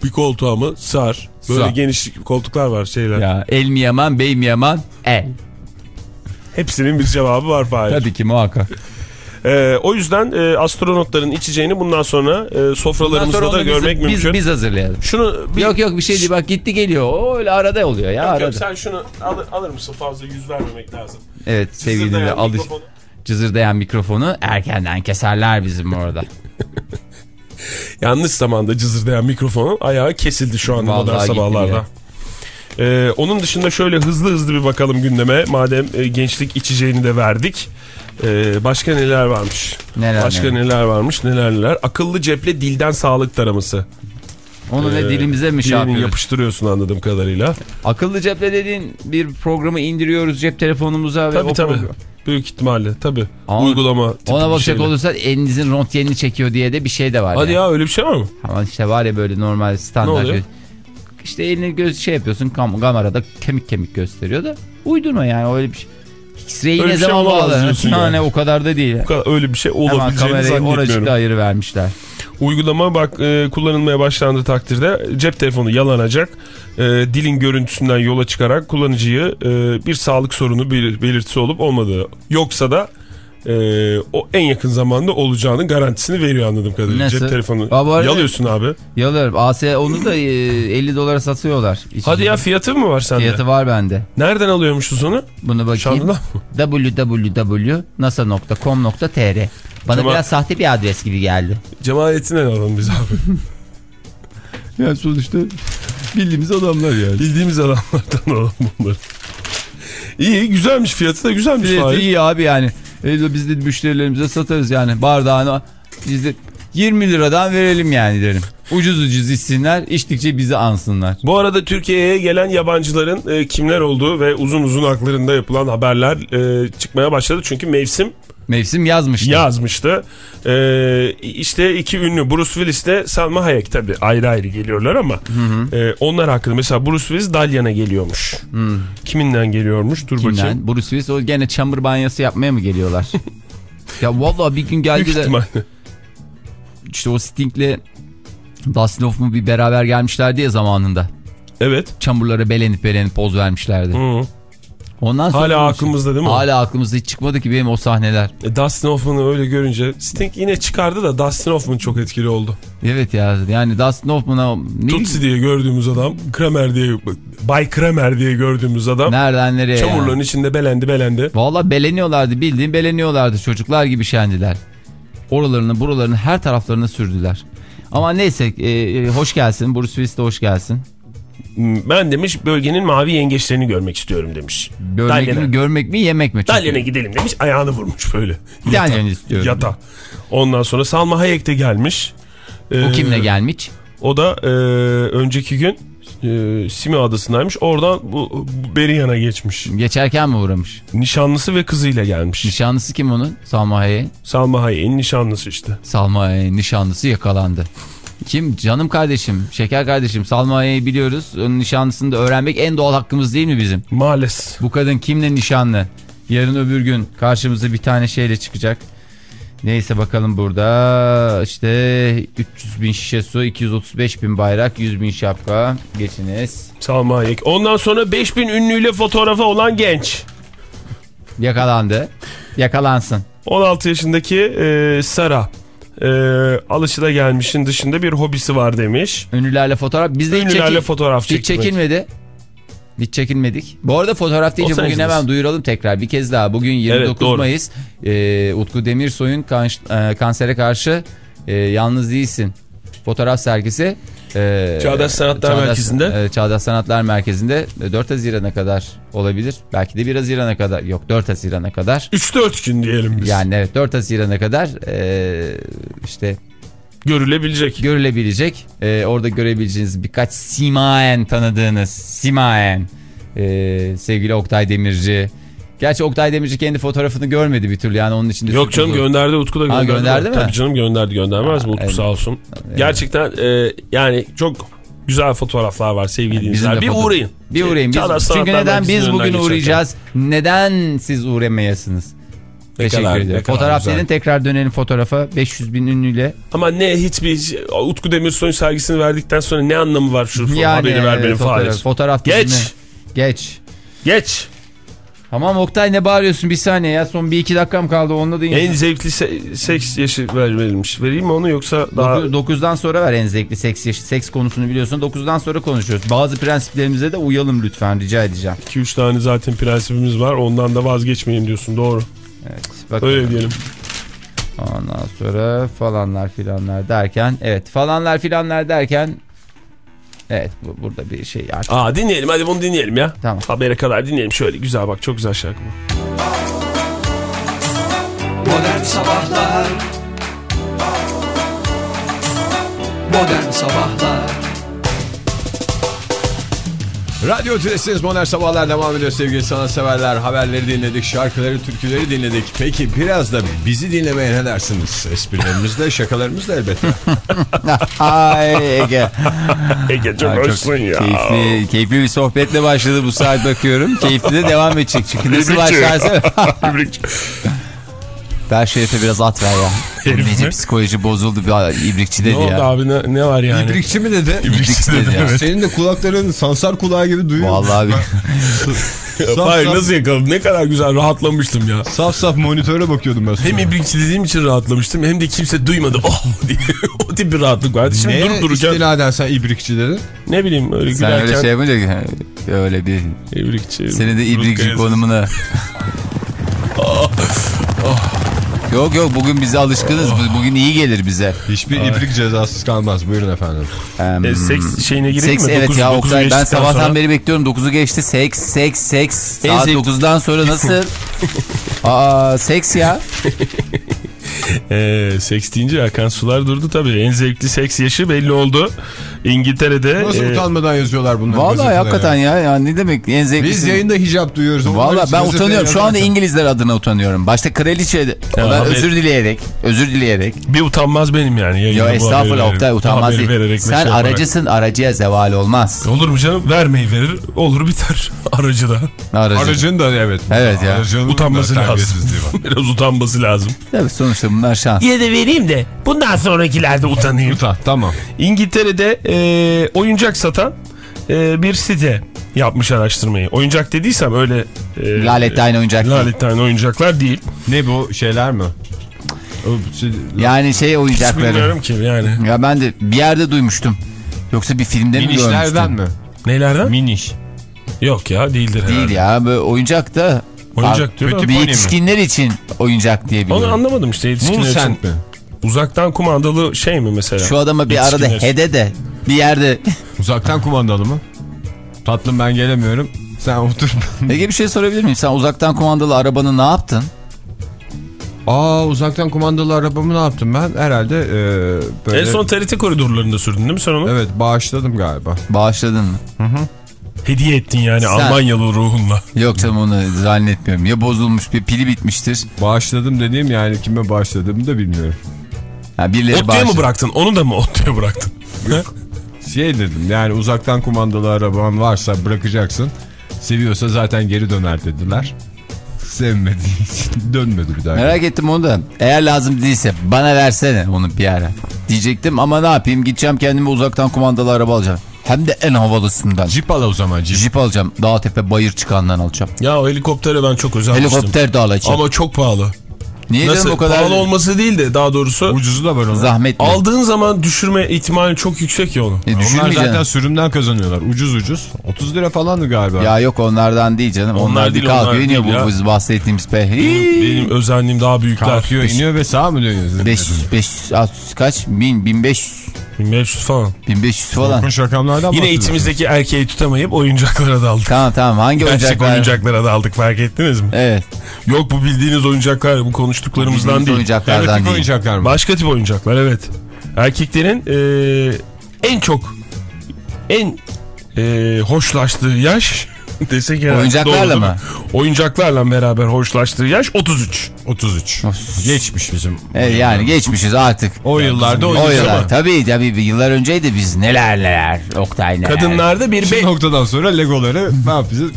S3: Bir koltuğa mı sar. Böyle
S2: Sar.
S3: geniş koltuklar var şeyler.
S2: Ya el mi yaman bey mi yaman? El.
S3: Hepsinin bir cevabı var Fahir.
S2: Tabii ki muhakkak.
S3: Ee, o yüzden e, astronotların içeceğini bundan sonra e,
S2: Bundan
S3: sofralarımızda
S2: sonra
S3: da görmek
S2: biz,
S3: mümkün.
S2: Biz, biz hazırlayalım.
S3: Şunu bir...
S2: Yok yok bir şey değil bak gitti geliyor. O öyle arada oluyor ya
S3: Yok,
S2: arada.
S3: yok, sen şunu alır, alır mısın fazla yüz vermemek lazım.
S2: Evet sevgili alış
S3: mikrofonu.
S2: cızırdayan mikrofonu erkenden keserler bizim orada. [laughs]
S3: Yanlış zamanda cızırdayan mikrofonun ayağı kesildi şu anda
S2: Vallahi
S3: modern sabahlarda. Ee, onun dışında şöyle hızlı hızlı bir bakalım gündeme. Madem e, gençlik içeceğini de verdik. Ee, başka neler varmış?
S2: Neler
S3: başka
S2: neler.
S3: neler varmış? Neler neler? Akıllı ceple dilden sağlık taraması.
S2: Onu ne
S3: Ee,
S2: dilimize mi şey yapıyoruz?
S3: yapıştırıyorsun anladığım kadarıyla.
S2: Akıllı ceple dediğin bir programı indiriyoruz cep telefonumuza ve
S3: Tabii
S2: o
S3: tabii.
S2: program-
S3: Büyük ihtimalle tabii.
S2: Ama
S3: Uygulama
S2: Ona bakacak
S3: şeyle.
S2: olursak elinizin röntgenini çekiyor diye de bir şey de var.
S3: Hadi
S2: yani.
S3: ya öyle bir şey var mı?
S2: Ama işte var ya böyle normal standart.
S3: Ne
S2: İşte elini göz şey yapıyorsun kam kamerada kemik kemik gösteriyor da uydurma yani öyle bir şey. X-ray'i ne
S3: şey
S2: zaman
S3: diyorsun
S2: Yani
S3: yani.
S2: o kadar da değil.
S3: Kadar öyle bir şey
S2: Hemen
S3: olabileceğini
S2: kamerayı
S3: zannetmiyorum.
S2: oracıkta ayırı vermişler.
S3: Uygulama bak e, kullanılmaya başlandığı takdirde cep telefonu yalanacak. E, dilin görüntüsünden yola çıkarak kullanıcıyı e, bir sağlık sorunu bir belirtisi olup olmadığı yoksa da e, o en yakın zamanda olacağının garantisini veriyor anladığım kadarıyla.
S2: Nasıl?
S3: Cep telefonu
S2: arada-
S3: yalıyorsun abi.
S2: Yalarım. AS onu da e, 50 dolara satıyorlar. İçici.
S3: Hadi ya fiyatı mı var sende?
S2: Fiyatı var bende.
S3: Nereden alıyormuşuz onu?
S2: Bunu bakayım. Www.nasa.com.tr Bana
S3: Tamam.
S2: biraz sahte bir adres gibi geldi.
S3: Cemaletinden alalım biz abi. [laughs]
S2: Yani sonuçta bildiğimiz adamlar yani.
S3: Bildiğimiz adamlardan alalım bunları. İyi güzelmiş fiyatı da güzelmiş.
S2: Fiyatı iyi abi yani. E, biz de müşterilerimize satarız yani. Bardağını biz de 20 liradan verelim yani derim. Ucuz ucuz içsinler, içtikçe bizi ansınlar.
S3: Bu arada Türkiye'ye gelen yabancıların e, kimler olduğu ve uzun uzun haklarında yapılan haberler e, çıkmaya başladı. Çünkü mevsim
S2: Mevsim yazmıştı.
S3: yazmıştı. E, işte iki ünlü Bruce Willis ile Salma Hayek tabii ayrı ayrı geliyorlar ama e, onlar hakkında mesela Bruce Willis Dalyan'a geliyormuş. Kiminden geliyormuş? Dur bakayım.
S2: Kimden? Bruce Willis o gene çamur banyosu yapmaya mı geliyorlar? [laughs] ya vallahi bir gün geldi de işte o Sting'le Dustin Hoffman bir beraber gelmişlerdi ya zamanında.
S3: Evet.
S2: Çamurlara belenip belenip poz vermişlerdi.
S3: Hı.
S2: Ondan sonra
S3: Hala aklımızda değil mi?
S2: Hala aklımızda hiç çıkmadı ki benim o sahneler.
S3: E, Dustin Hoffman'ı öyle görünce Sting yine çıkardı da Dustin Hoffman çok etkili oldu.
S2: Evet ya yani Dustin Hoffman'a
S3: Tutsi diye gördüğümüz adam, Kramer diye, Bay Kramer diye gördüğümüz adam
S2: nereden nereye
S3: çamurların
S2: yani?
S3: içinde belendi belendi.
S2: Valla beleniyorlardı bildiğin beleniyorlardı çocuklar gibi şendiler. Oralarını buralarını her taraflarını sürdüler. Ama neyse e, e, hoş gelsin Bruce Willis de hoş gelsin.
S3: Ben demiş bölgenin mavi yengeçlerini görmek istiyorum demiş.
S2: Görmek
S3: Dalyan'a.
S2: mi görmek mi yemek mi?
S3: Dalyan'a gidelim demiş ayağını vurmuş böyle.
S2: Dalyan'ı istiyorum.
S3: Yata. Ondan sonra Salma Hayek de gelmiş.
S2: O
S3: Ee,
S2: kimle gelmiş?
S3: O da e, önceki gün e, Simi adasındaymış. Oradan bu, bu Beriyan'a geçmiş.
S2: Geçerken mi uğramış?
S3: Nişanlısı ve kızıyla gelmiş.
S2: Nişanlısı kim onun? Salma Hayek'in.
S3: Salma Hayek'in nişanlısı işte.
S2: Salma Hayek'in nişanlısı yakalandı. Kim? Canım kardeşim, şeker kardeşim. Salma Hayek'i biliyoruz. Onun nişanlısını da öğrenmek en doğal hakkımız değil mi bizim?
S3: Maalesef.
S2: Bu kadın kimle nişanlı? Yarın öbür gün karşımıza bir tane şeyle çıkacak. Neyse bakalım burada işte 300 bin şişe su, 235 bin bayrak, 100 bin şapka. Geçiniz.
S3: Salma Hayek. Ondan sonra 5000 ünlüyle fotoğrafı olan genç.
S2: Yakalandı. Yakalansın.
S3: 16 yaşındaki e, Sara. E, alışıla gelmişin dışında bir hobisi var demiş.
S2: Ünlülerle fotoğraf. Biz de hiç,
S3: Ünlülerle
S2: çekin-
S3: fotoğraf
S2: hiç
S3: çekmek.
S2: çekilmedi. Hiç çekilmedik. Bu arada fotoğraf deyince bugün hemen duyuralım tekrar bir kez daha. Bugün 29
S3: Evet.
S2: Mayıs. Ee, Utku Demirsoy'un kan- e, kansere karşı e, yalnız değilsin. Fotoğraf sergisi. e,
S3: Çağdaş Sanatlar
S2: Çağdaş-
S3: Merkezi'nde.
S2: e, Çağdaş Sanatlar Merkezi'nde e, 4 Haziran'a kadar olabilir. Belki de 1 Haziran'a kadar. Yok 4 Haziran'a kadar.
S3: 3-4 gün diyelim biz.
S2: Yani evet 4 Haziran'a kadar e, işte
S3: Görülebilecek.
S2: görülebilecek. Ee, orada görebileceğiniz birkaç simayen tanıdığınız simayen ee, sevgili Oktay Demirci. Gerçi Oktay Demirci kendi fotoğrafını görmedi bir türlü yani onun için de
S3: Yok canım
S2: oldu.
S3: gönderdi Utku da
S2: Ha,
S3: gönderdi.
S2: gönderdi mi?
S3: Tabii canım gönderdi göndermez mi Utku
S2: evet.
S3: sağ olsun. Gerçekten e, yani çok güzel fotoğraflar var sevgili dinleyiciler. Bir
S2: foto-
S3: uğrayın.
S2: Bir
S3: Şey,
S2: uğrayın. Biz, çünkü neden biz bugün uğrayacağız? Neden siz uğramayasınız?
S3: Ne
S2: Teşekkür
S3: kadar- kadar
S2: Fotoğraf dedin tekrar dönelim fotoğrafa. 500 bin ünlüyle.
S3: Ama ne hiçbir Utku Demirsoy'un sergisini verdikten sonra ne anlamı var şu haberi ver benim
S2: fotoğraf,
S3: Fahir.
S2: fotoğraf
S3: Geç.
S2: Geç.
S3: Geç.
S2: Tamam Oktay ne bağırıyorsun bir saniye ya son bir iki dakikam kaldı onunla da
S3: En zevkli se- seks yaşı ver, verilmiş. Vereyim mi onu yoksa daha...
S2: 9'dan sonra ver en zevkli seks yaşı. Seks konusunu biliyorsun. 9'dan sonra konuşuyoruz. Bazı prensiplerimize de uyalım lütfen rica edeceğim.
S3: 2-3 tane zaten prensibimiz var. Ondan da vazgeçmeyin diyorsun. Doğru.
S2: Evet. Bakalım.
S3: Öyle diyelim.
S2: Ondan sonra falanlar filanlar derken evet falanlar filanlar derken evet bu, burada bir şey artık.
S3: Aa dinleyelim hadi bunu dinleyelim ya.
S2: Tamam.
S3: Habere kadar dinleyelim şöyle güzel bak çok güzel şarkı bu.
S4: Modern Sabahlar Modern Sabahlar
S5: Radyo Tülesi'niz Modern Sabahlar devam ediyor sevgili sanatseverler. Haberleri dinledik, şarkıları, türküleri dinledik. Peki biraz da bizi dinlemeye ne dersiniz? Esprilerimizle, şakalarımızla elbette. [laughs]
S2: Ay Ege.
S3: Ege çok
S2: çok
S3: hoşsun ya.
S2: keyifli, keyifli bir sohbetle başladı bu saat bakıyorum. Keyifli de devam edecek çünkü nasıl başlarsa. [laughs] Ver şerefe biraz at ver ya.
S3: Herif
S2: psikoloji bozuldu. Bir ibrikçi
S3: Ne
S2: dedi
S3: oldu
S2: ya.
S3: abi ne, ne var yani?
S5: İbrikçi mi dedi?
S2: İbrikçi dedi ya.
S5: Senin de kulakların sansar kulağı gibi duyuyor.
S2: Vallahi bir- [laughs]
S5: Saf
S3: Hayır
S5: saf-
S3: nasıl yakaladım? Ne kadar güzel rahatlamıştım ya.
S5: Saf saf monitöre bakıyordum ben.
S3: Hem ibrikçi dediğim için rahatlamıştım hem de kimse duymadı. Oh [laughs] diye. o tip bir rahatlık vardı. Şimdi
S5: Neye
S3: durup dururken
S5: istinaden sen ibrikçi dedin?
S3: ne bileyim öyle
S2: Sen
S3: gülerken
S2: öyle şey yapınca öyle bir
S3: ibrikçi.
S2: seni de ibrikçi konumuna. [laughs] Yok yok bugün bize alışkınız. Bu- Bugün iyi gelir bize.
S5: Hiçbir ibrik cezasız kalmaz. Buyurun efendim.
S2: Em,
S3: E, seks şeyine gireyim
S2: Seks
S3: mi?
S2: evet
S3: Dokuz-
S2: ya Oktay ben sabahtan
S3: sonra-
S2: beri bekliyorum 9'u geçti seks seks seks saat
S3: zevk-
S2: 9'dan sonra nasıl [laughs] Aa seks ya [laughs]
S3: Ee, seks deyince akan sular durdu tabii. En zevkli seks yaşı belli oldu. İngiltere'de.
S5: Nasıl
S3: e,
S5: utanmadan yazıyorlar bunları?
S2: Vallahi
S5: gazetelere
S2: hakikaten
S5: ya.
S2: ya. ne demek en zevklisi
S5: Biz yayında hicap duyuyoruz.
S2: Valla ben utanıyorum. Şu anda. İngilizler adına utanıyorum. Başta kraliçe
S3: haber-
S2: özür dileyerek, özür dileyerek.
S3: bir utanmaz benim yani.
S2: Yo estağfurullah Oktay utanmaz değil. Sen
S3: şey
S2: aracısın aracıya zeval olmaz.
S3: Olur mu canım? Vermeyi verir. Olur biter. [laughs] Aracı da.
S2: Aracı.
S5: Aracın da evet.
S2: Evet ya.
S5: Aracının
S3: Utanması lazım. [laughs] Biraz utanması lazım.
S2: Tabii sonuçta bunlar şans.
S3: Yine de vereyim de bundan sonrakilerde utanayım.
S5: Utan tamam.
S3: İngiltere'de e, oyuncak satan e, bir site yapmış araştırmayı. Oyuncak dediysem öyle... E,
S2: Lalettayn oyuncak değil.
S3: Lalettayn oyuncaklar değil.
S5: Ne bu şeyler mi? Şey-
S2: Yani şey
S3: Hiç
S2: oyuncakları.
S3: bilmiyorum ki yani.
S2: Ya ben de bir yerde duymuştum. Yoksa bir filmde mi
S5: Minişlerden
S2: görmüştüm?
S5: mi?
S3: Neylerden?
S5: Miniş.
S3: Yok ya değildir herhalde.
S2: Değil ya böyle oyuncak da.
S3: Oyuncak diyor da-
S2: Bir
S5: mi?
S2: yetişkinler için oyuncak diye
S3: Onu
S2: biliyorum.
S3: anlamadım işte yetişkinler için.
S5: Mi?
S3: Uzaktan kumandalı şey mi mesela?
S2: Şu adama bir arada hede de bir yerde. [laughs]
S5: Uzaktan kumandalı mı? Tatlım ben gelemiyorum. Sen otur. [laughs]
S2: Peki bir şey sorabilir miyim? Sen uzaktan kumandalı arabanı ne yaptın?
S5: Aa uzaktan kumandalı arabamı ne yaptım ben? Herhalde e, böyle...
S3: En son TRT koridorlarında sürdün değil mi sen onu?
S5: Evet bağışladım galiba.
S2: Bağışladın mı?
S3: Hediye ettin yani
S2: Sen-
S3: Almanyalı ruhunla.
S2: Yok canım onu zannetmiyorum. Ya bozulmuş bir pili bitmiştir.
S5: Bağışladım dediğim yani kime bağışladığımı da bilmiyorum.
S2: Ha, birileri
S3: Otlu'ya mı
S2: bağışladı.
S3: bıraktın? Onu da mı Otlu'ya bıraktın?
S5: Şey dedim yani uzaktan kumandalı araban varsa bırakacaksın. Seviyorsa zaten geri döner dediler. Sevmediği için [laughs] dönmedi bir daha.
S2: Merak ettim onu da. Eğer lazım değilse bana versene onu bir ara. Diyecektim ama ne yapayım gideceğim kendime uzaktan kumandalı araba alacağım. Hem de en havalısından.
S5: Jeep al o zaman Jeep.
S2: Jip alacağım. Dağ tepe bayır çıkandan alacağım.
S3: ya o helikoptere ben çok özenmiştim.
S2: Helikopter de alacağım.
S3: Ama çok pahalı.
S2: Niye
S3: Nasıl?
S2: o kadar
S3: Pahalı olması değil de daha doğrusu
S5: Ucuzu da var onun.
S2: zahmetli?
S3: aldığın zaman düşürme ihtimali çok yüksek ya onu.
S2: E,
S5: Onlar zaten sürümden kazanıyorlar. Ucuz ucuz. 30 lira falandı galiba.
S2: Ya yok onlardan değil canım. Onlar,
S3: Onlar değil,
S2: kalkıyor
S3: onlar
S2: iniyor
S3: değil
S2: bu biz bahsettiğimiz pe.
S3: Benim özenliğim daha büyükler.
S5: Kalkıyor iniyor ve sağa mı dönüyorsun?
S2: 500, 500, 600 kaç? 1000, 1500,
S3: 1500 falan.
S2: 1500 falan.
S5: Korkunç rakamlardan
S3: Yine içimizdeki erkeği tutamayıp oyuncaklara daldık.
S2: Tamam tamam hangi
S3: Gerçek
S2: oyuncaklar?
S3: oyuncaklara daldık fark ettiniz mi?
S2: Evet.
S3: Yok bu bildiğiniz oyuncaklar bu konuştuklarımızdan
S2: Bildiğimiz
S3: değil.
S2: oyuncaklardan
S5: Erotik
S2: değil.
S5: oyuncaklar mı?
S3: Başka tip oyuncaklar evet. Erkeklerin eee, en çok en eee, hoşlaştığı yaş [laughs] desek herhalde
S2: Oyuncaklarla mı?
S3: Oyuncaklarla beraber hoşlaştığı yaş 33.
S5: 33. Geçmiş bizim.
S2: Evet, yani geçmişiz artık.
S5: O yıllarda
S2: O yıllar. Tabii tabii yıllar önceydi biz neler neler. Oktay neler.
S3: Kadınlarda bir
S5: Şu noktadan sonra Legoları ne yapacağız?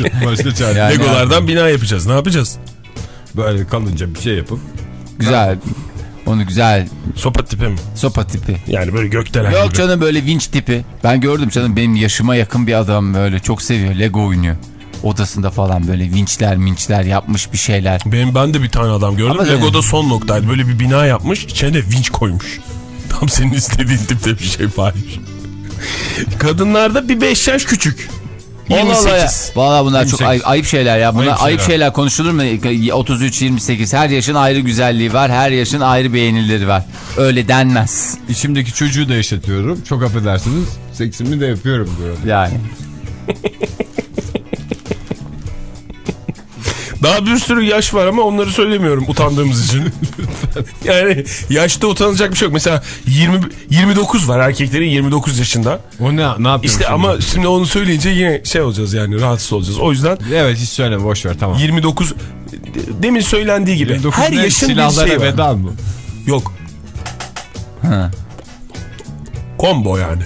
S5: [laughs] Başka çare.
S2: Yani-
S3: Legolardan bina yapacağız. Ne yapacağız?
S5: Böyle kalınca bir şey yapıp.
S2: Güzel. Onu güzel.
S3: Sopa tipi mi?
S2: Sopa tipi.
S3: Yani böyle gökdelen
S2: Yok
S3: gibi.
S2: canım böyle vinç tipi. Ben gördüm canım benim yaşıma yakın bir adam böyle çok seviyor. Lego oynuyor. Odasında falan böyle vinçler minçler yapmış bir şeyler.
S3: Benim ben de bir tane adam gördüm.
S2: Ama
S3: Lego'da son noktaydı. Böyle bir bina yapmış. içine de vinç koymuş. Tam senin istediğin tipte bir şey Fahir. [laughs] Kadınlarda bir 5 yaş küçük.
S2: Allah Allah ya.
S3: 28.
S2: Valla bunlar çok
S5: 28.
S2: ayıp, ayıp şeyler ya. Bunlar ayıp
S5: Ayıp
S2: şeyler.
S5: şeyler.
S2: konuşulur mu? 33-28 her yaşın ayrı güzelliği var. Her yaşın ayrı beğenileri var. Öyle denmez.
S5: İçimdeki çocuğu da yaşatıyorum. Çok affedersiniz. Seksimi de yapıyorum diyor.
S2: Yani. [laughs]
S3: Daha bir sürü yaş var ama onları söylemiyorum utandığımız için. [laughs] yani yaşta utanılacak bir şey yok. Mesela 20 29 var erkeklerin 29 yaşında.
S5: O ne, ne yapıyor?
S3: İşte ama şimdi onu söyleyince yine şey olacağız yani rahatsız olacağız. O yüzden
S5: Evet hiç söyleme boş ver tamam.
S3: 29 demin söylendiği gibi
S5: 29
S3: her
S5: ne?
S3: yaşın bir şey var.
S5: veda mı?
S3: Yok.
S2: Ha.
S3: Combo yani.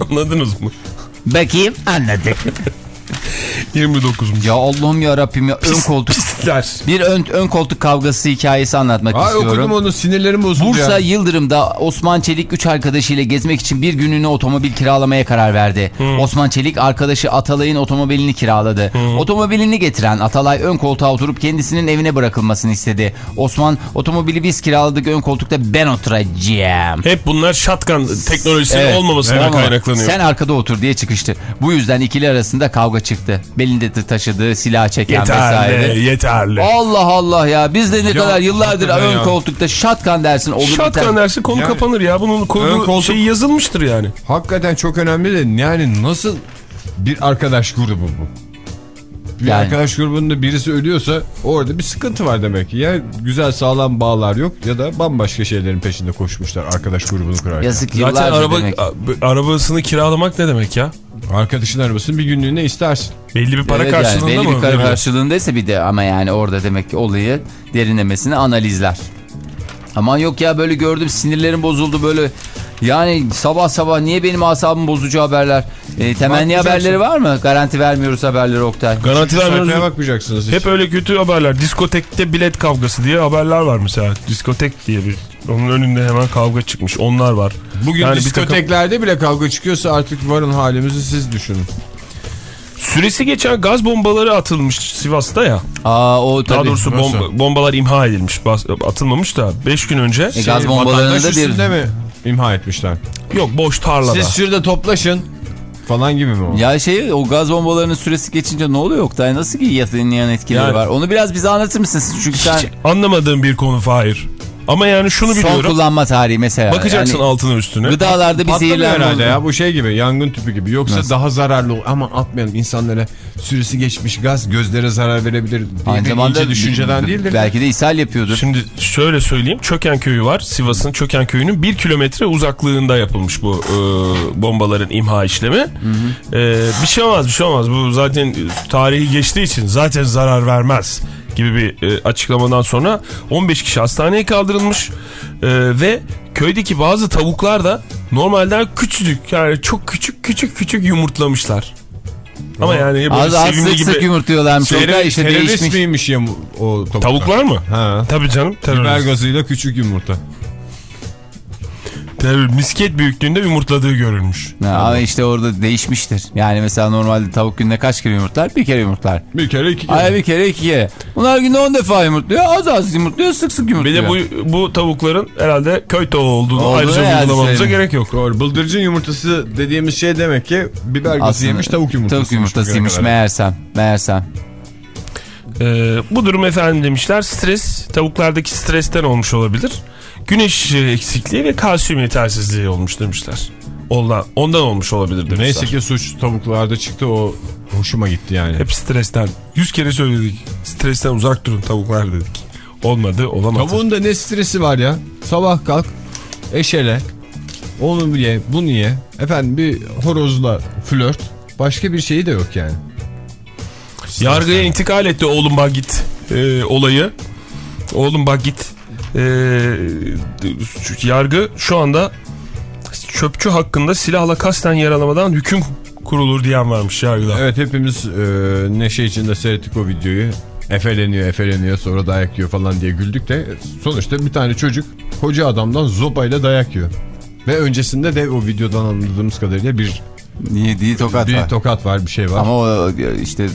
S3: [laughs] Anladınız mı?
S2: Bakayım anladık.
S3: 29.
S2: Ya Allah'ım ya Rabbim ya ön koltuk.
S3: Sinirler.
S2: Bir ön, ön koltuk kavgası hikayesi anlatmak
S5: Ay
S2: istiyorum.
S5: okudum onu sinirlerim bozuldu
S2: Bursa
S5: ya.
S2: Yıldırım'da Osman Çelik 3 arkadaşıyla gezmek için bir günlüğüne otomobil kiralamaya karar verdi. Osman Çelik arkadaşı Atalay'ın otomobilini kiraladı. Otomobilini getiren Atalay ön koltuğa oturup kendisinin evine bırakılmasını istedi. Osman otomobili biz kiraladık ön koltukta ben oturacağım.
S3: Hep bunlar shotgun teknolojisinin
S2: Evet.
S3: olmamasından
S2: Ama
S3: kaynaklanıyor.
S2: Sen arkada otur diye çıkıştı. Bu yüzden ikili arasında kavga çıktı. Belinde de taşıdığı silah çeken vesaire.
S3: yeterli, yeterli.
S2: Allah Allah ya biz de ne kadar yıllardır ön
S5: ya.
S2: koltukta shotgun dersin olur biter.
S3: Shotgun dersi konu
S5: Yani-
S3: kapanır ya. Bunun
S5: koltuk-
S3: şeyi yazılmıştır yani.
S5: Hakikaten çok önemli de yani nasıl bir arkadaş grubu bu? Bir
S2: Yani-
S5: arkadaş grubunda birisi ölüyorsa orada bir sıkıntı var demek ki. Ya güzel sağlam bağlar yok ya da bambaşka şeylerin peşinde koşmuşlar arkadaş grubunu kurarken.
S2: Yazık
S3: Zaten araba, arabasını kiralamak ne demek ya?
S5: Arkadaşın arabasını bir günlüğüne istersin.
S3: Belli bir para
S2: Evet yani
S3: karşılığında
S2: belli
S3: mı?
S2: bir para karşılığındaysa bir de ama yani orada demek ki olayı derinlemesine analizler. Aman yok ya böyle gördüm sinirlerim bozuldu böyle. Yani sabah sabah niye benim asabımı bozucu haberler? E, temenni haberleri var mı? Garanti vermiyoruz haberleri Oktay.
S3: Garanti vermiyoruz.
S5: bakmayacaksınız. hiç.
S3: Hep öyle kötü haberler. Diskotekte bilet kavgası diye haberler var mesela. Diskotek diye bir. Onun önünde hemen kavga çıkmış. Onlar var.
S5: Bugün
S3: Yani takım-
S5: diskoteklerde bile kavga çıkıyorsa artık varın halimizi siz düşünün.
S3: Süresi geçen gaz bombaları atılmış Sivas'ta ya.
S2: Aa o tabii.
S3: Daha doğrusu bomba, bombalar imha edilmiş. Atılmamış da 5 gün önce.
S2: E, gaz bombalarını da bir...
S5: mi imha etmişler?
S3: Yok boş tarlada.
S5: Siz şurada toplaşın falan gibi mi o?
S2: Ya şey o gaz bombalarının süresi geçince ne oluyor Oktay? Nasıl ki yatın yan etkileri
S3: Yani-
S2: var? Onu biraz bize anlatır mısın? Çünkü sen
S3: Hiç anlamadığım bir konu Fahir. Ama yani şunu
S2: son
S3: biliyorum.
S2: kullanma tarihi mesela.
S3: Bakacaksın
S2: Yani
S3: altına üstüne.
S2: Gıdalarda bir zehirlenme
S5: herhalde ya bu şey gibi yangın tüpü gibi yoksa
S2: Nasıl?
S5: daha zararlı ama atmayalım insanlara süresi geçmiş gaz gözlere zarar verebilir
S2: Aynı zamanda
S5: düşünceden değildir.
S2: Belki de ishal yapıyordur.
S3: Şimdi şöyle söyleyeyim. Çöken köyü var. Sivas'ın Çöken köyünün bir kilometre uzaklığında yapılmış bu e, bombaların imha işlemi. E, bir şey olmaz bir şey olmaz. Bu zaten tarihi geçtiği için zaten zarar vermez gibi bir e, açıklamadan sonra 15 kişi hastaneye kaldırılmış. E, ve köydeki bazı tavuklar da normalden küçücük yani çok küçük küçük küçük yumurtlamışlar. Ama yani böyle
S2: Az az
S3: sevimli
S2: sık
S3: gibi.
S2: sık yumurtluyorlarmış.
S5: Terör,
S2: işte
S5: terörist
S2: değişmiş.
S5: miymiş ya o tavuklar?
S3: Tavuklar mı?
S5: Ha.
S3: Tabii canım.
S5: Biber
S3: Terörist.
S5: gazıyla küçük yumurta.
S3: Misket büyüklüğünde yumurtladığı görülmüş.
S2: Ha, ama işte orada değişmiştir. Yani mesela normalde tavuk günde kaç kere yumurtlar? Bir kere yumurtlar.
S5: Bir kere iki kere.
S2: Ay bir kere iki kere. Bunlar günde on defa yumurtluyor. Az az yumurtluyor sık sık
S3: Bir
S2: yumurtluyor.
S3: de bu bu tavukların herhalde köy tavuğu olduğunu
S2: Olduğunu
S3: ayrıca
S2: söyleyeyim.
S3: gerek yok.
S5: Doğru. Bıldırcın yumurtası dediğimiz şey demek ki biber gazı yemiş tavuk yumurtası.
S2: Tavuk yumurtasıymış meğersem. Meğersem.
S3: Ee, bu durum efendim demişler stres tavuklardaki stresten olmuş olabilir. Güneş eksikliği ve kalsiyum yetersizliği olmuş demişler. Ondan, ondan olmuş olabilir demişler.
S5: Neyse ki suç tavuklarda çıktı o hoşuma gitti yani.
S3: Hep stresten. Yüz kere söyledik. Stresten uzak durun tavuklar dedik. Olmadı olamadı.
S5: Tavuğun da ne stresi var ya. Sabah kalk eşele onu ye bunu ye. Efendim bir horozla flört. Başka bir şeyi de yok yani.
S3: Yargıya intikal etti oğlum bak git e, olayı. Oğlum bak git. E, yargı şu anda çöpçü hakkında silahla kasten yaralamadan hüküm kurulur diyen varmış yargıda.
S5: Evet hepimiz e, neşe içinde seyrettik o videoyu. Efeleniyor efeleniyor sonra dayak yiyor falan diye güldük de sonuçta bir tane çocuk koca adamdan zopayla dayak yiyor. Ve öncesinde de o videodan anladığımız kadarıyla bir,
S2: Yediği tokat
S5: bir
S2: var.
S5: tokat var bir şey var.
S2: Ama o işte e,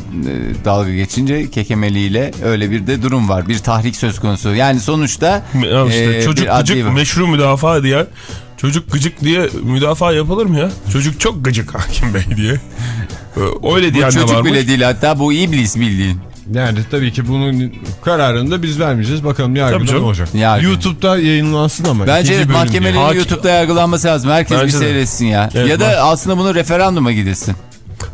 S2: dalga geçince kekemeliyle öyle bir de durum var. Bir tahrik söz konusu. Yani sonuçta
S3: Ya işte
S2: e,
S3: çocuk
S2: bir
S3: gıcık meşru müdafaa diye çocuk gıcık diye müdafaa yapılır mı ya? Çocuk çok gıcık [laughs] hakim bey diye. Öyle
S2: Bu
S3: diyen de
S2: çocuk
S3: varmış.
S2: bile değil hatta bu iblis bildiğin.
S5: Yani tabii ki bunun kararını da biz vermeyeceğiz. Bakalım yargıda ne olacak.
S2: Yargı.
S5: YouTube'da yayınlansın ama.
S2: Bence evet, mahkemelerin
S5: diye.
S2: YouTube'da yargılanması lazım. Herkes
S3: Bence
S2: bir
S3: de.
S2: seyretsin ya.
S3: Evet,
S2: ya da
S3: bak.
S2: aslında bunu referanduma gidilsin.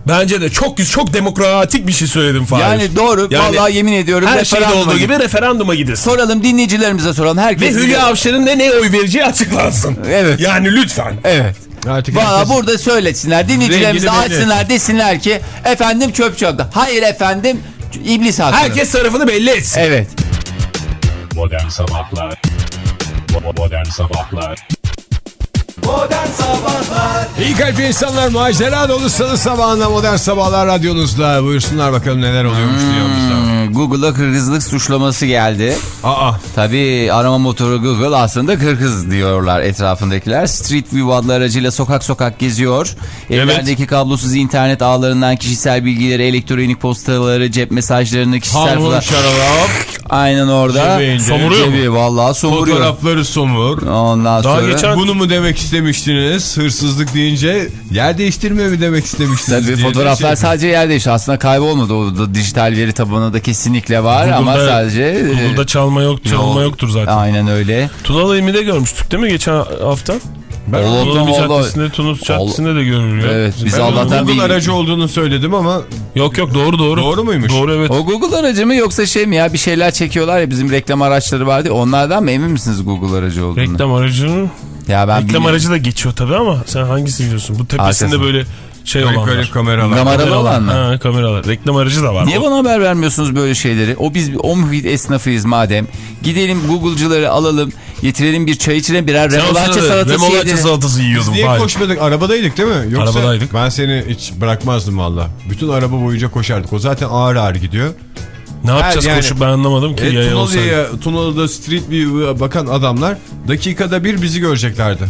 S3: Bence de çok çok demokratik bir şey söyledim Fahir.
S2: Yani doğru.
S3: Yani
S2: vallahi yemin ediyorum.
S3: Her şeyde olduğu gibi referanduma gidilsin.
S2: Soralım dinleyicilerimize soralım.
S3: Ve
S2: Herkes
S3: Hülya Avşar'ın da ne oy vereceği açıklansın.
S2: Evet.
S3: Yani lütfen.
S2: Evet.
S5: Artık
S2: Valla
S5: herkes-
S2: burada söylesinler.
S5: Belli
S2: açsınlar desinler ki efendim çöpçü haklı. Hayır efendim iblis haklı.
S3: Herkes tarafını belli etsin.
S2: Evet.
S6: Modern Sabahlar Modern Sabahlar
S4: Modern Sabahlar
S5: İyi kalpli insanlar macera dolu salı sabahında modern sabahlar radyonuzda. Buyursunlar bakalım neler oluyormuş.
S2: Hmm, Google'a kırgızlık suçlaması geldi.
S5: Aa
S2: Tabii arama motoru Google aslında kırgız diyorlar etrafındakiler. Street View adlı aracıyla sokak sokak geziyor. Evlerdeki kablosuz internet ağlarından kişisel bilgileri, elektronik postaları, cep mesajlarını, kişisel
S5: hamur şarap,
S2: Aynen orada.
S5: Cebi.
S3: Somuruyor mu?
S2: Vallahi somuruyor.
S5: fotoğrafları somur.
S2: Ondan
S3: Daha
S2: sonra.
S3: geçen-
S5: Bunu mu demek istemiştiniz? Hırsızlık deyince yer değiştirme mi demek istemiştiniz?
S2: Tabii
S5: de
S2: fotoğraflar
S5: şey-
S2: sadece yerde işte aslında kaybolmadı. O da dijital veri tabanı da kesinlikle var ama
S3: Google'da-
S2: sadece. e,
S3: Google'da çalma yok, çalma yoktur zaten.
S2: Aynen öyle.
S3: Tunalı İlmi'de görmüştük değil mi geçen hafta?
S5: Ben,
S2: oldu.
S3: Caddesi'nde, Tunus Caddesi'nde de görülüyor.
S2: Evet biz
S5: ben
S2: Allah'tan
S5: Google
S2: bir...
S5: aracı olduğunu söyledim ama
S3: Yok yok doğru doğru.
S5: Doğru muymuş?
S3: Doğru evet.
S2: O Google aracı mı yoksa şey mi ya bir şeyler çekiyorlar ya bizim reklam araçları vardı ya, onlardan mı emin misiniz Google aracı olduğunu?
S3: Reklam aracının
S2: Ya ben
S3: reklam
S2: bilmiyorum.
S3: aracı da geçiyor tabii ama sen hangisini diyorsun? Bu tepesinde
S2: Arkası.
S3: böyle şey
S5: garip
S3: olanlar.
S5: garip kameralar.
S2: Kameralı olan mı?
S3: Ha, kameralar. Reklam aracı da var.
S2: Niye
S3: O-
S2: bana haber vermiyorsunuz böyle şeyleri? O biz o muhit esnafıyız madem. Gidelim Google'cıları alalım. Getirelim bir çay içelim birer
S3: sırada
S2: salatası yedim.
S3: salatası yiyordun.
S5: Niye
S3: Vay.
S5: koşmadık? Arabadaydık değil mi? Yoksa
S3: Arabadaydık.
S5: ben seni hiç bırakmazdım valla. Bütün araba boyunca koşardık. O zaten ağır ağır gidiyor.
S3: Ne yapacağız
S5: yani-
S3: koşup ben anlamadım ki.
S5: E. Tunalı'ya, Tunalı'da Street View'a bakan adamlar dakikada bir bizi göreceklerdi.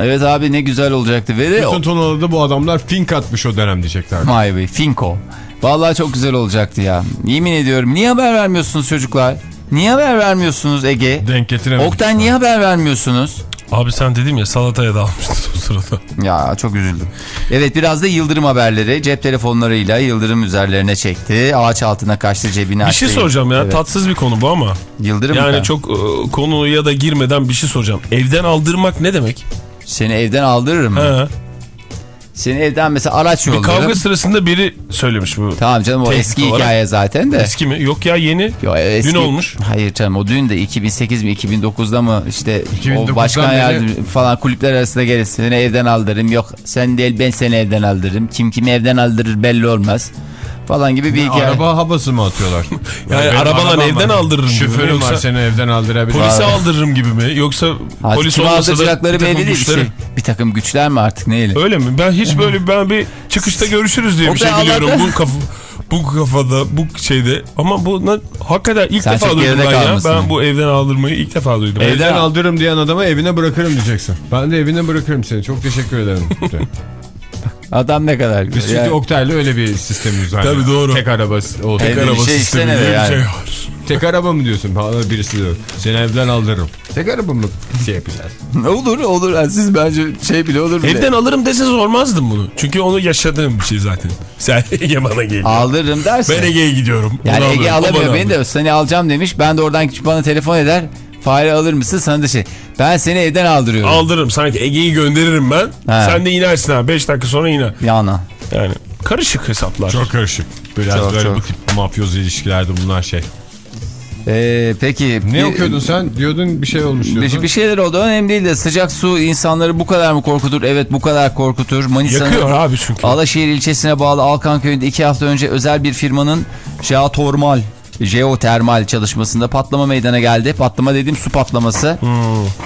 S2: Evet abi ne güzel olacaktı. Ve de
S5: Bütün Tunalı'da bu adamlar fink atmış o dönem diyeceklerdi.
S2: Vay be Finko. Vallahi çok güzel olacaktı ya. Yemin ediyorum. Niye haber vermiyorsunuz çocuklar? Niye haber vermiyorsunuz Ege?
S5: Denk getiremedik.
S2: Oktay niye haber vermiyorsunuz?
S3: Abi sen dedim ya salataya dalmıştın o sırada.
S2: Ya çok üzüldüm. Evet biraz da Yıldırım haberleri cep telefonlarıyla Yıldırım üzerlerine çekti. Ağaç altına kaçtı cebine
S3: Bir
S2: açtı.
S3: şey soracağım ya
S2: Evet.
S3: tatsız bir konu bu ama.
S2: Yıldırım
S3: Yani
S2: mı?
S3: çok e, konuya da girmeden bir şey soracağım. Evden aldırmak ne demek?
S2: Seni evden aldırırım. mı?
S3: He.
S2: Seni evden mesela araç
S3: Bir
S2: yollarım.
S3: kavga sırasında biri söylemiş bu.
S2: Tamam canım o eski
S3: olarak.
S2: hikaye zaten de.
S3: Eski mi? Yok ya yeni.
S2: Yo, eski...
S3: Dün olmuş.
S2: Hayır canım o dün de 2008 mi 2009'da mı işte
S5: 2009'dan
S2: o başkan yardım falan kulüpler arasında gelir seni evden aldırırım yok sen değil ben seni evden aldırırım kim kimi evden aldırır belli olmaz falan gibi bir hikaye.
S5: Araba havası mı atıyorlar? [laughs]
S3: Yani
S5: benim
S3: arabadan evden
S5: var.
S3: aldırırım gibi mi
S5: Şoförüm
S3: yoksa-
S5: var seni evden aldırabilir.
S3: Polise
S2: Var.
S3: aldırırım gibi mi? Yoksa
S2: Artık
S3: polis olmasa da bir takım güçleri-
S2: işte. Bir takım güçler mi artık neyle?
S3: Öyle mi? Ben hiç böyle ben bir çıkışta görüşürüz diye bir şey biliyorum bu [laughs] kafa bu kafada bu şeyde ama bu na- hakikaten ilk
S2: Sen
S3: defa duydum ben ya. Ben bu evden aldırmayı ilk defa duydum.
S2: Evden
S5: Evden
S2: al-
S5: aldırırım diyen adama evine bırakırım diyeceksin. Ben de evine bırakırım seni. Çok teşekkür ederim. [laughs]
S2: Adam ne kadar
S5: Biz
S2: güzel.
S5: çünkü
S2: Yani-
S5: Oktay'la öyle bir sistemimiz [laughs] var.
S3: Tabii doğru.
S5: Tek arabası oldu.
S2: Evde
S5: Tek,
S2: bir
S5: araba
S2: şey
S5: sistemi diye bir
S2: yani.
S5: şey var. Tek araba mı diyorsun? Bana birisi diyor. Seni evden aldırırım. Tek araba mı şey yapacağız? [laughs]
S2: olur olur Yani siz bence şey bile olur bile.
S3: Evden alırım dese sormazdım bunu. Çünkü onu yaşadığım bir şey zaten. [laughs] Sen Ege bana geliyor.
S2: Aldırırım dersin.
S3: Ben Ege'ye gidiyorum.
S2: Yani Ege
S3: o
S2: alamıyor beni de seni alacağım demiş. Ben de oradan küçük bana telefon eder. Fare alır mısın? Sana da şey. Ben seni evden aldırıyorum.
S3: Aldırırım. Sanki Ege'yi gönderirim ben.
S2: He.
S3: Sen de inersin ha. 5 dakika sonra iner.
S2: Yana.
S3: Yani karışık hesaplar.
S5: Çok karışık. Biraz
S2: Çok,
S5: böyle
S2: çok.
S5: bu tip mafyoz ilişkilerde bunlar şey.
S2: Ee, peki.
S5: Ne
S2: bir-
S5: okuyordun sen? Diyordun bir şey olmuş diyordun.
S2: Bir, bir şeyler oldu önemli değil de sıcak su insanları bu kadar mı korkutur? Evet bu kadar korkutur. Manisa'nın
S3: Yakıyor abi çünkü.
S2: Alaşehir ilçesine bağlı Alkan köyünde iki hafta önce özel bir firmanın jeotermal jeotermal çalışmasında patlama meydana geldi. Patlama dediğim su patlaması.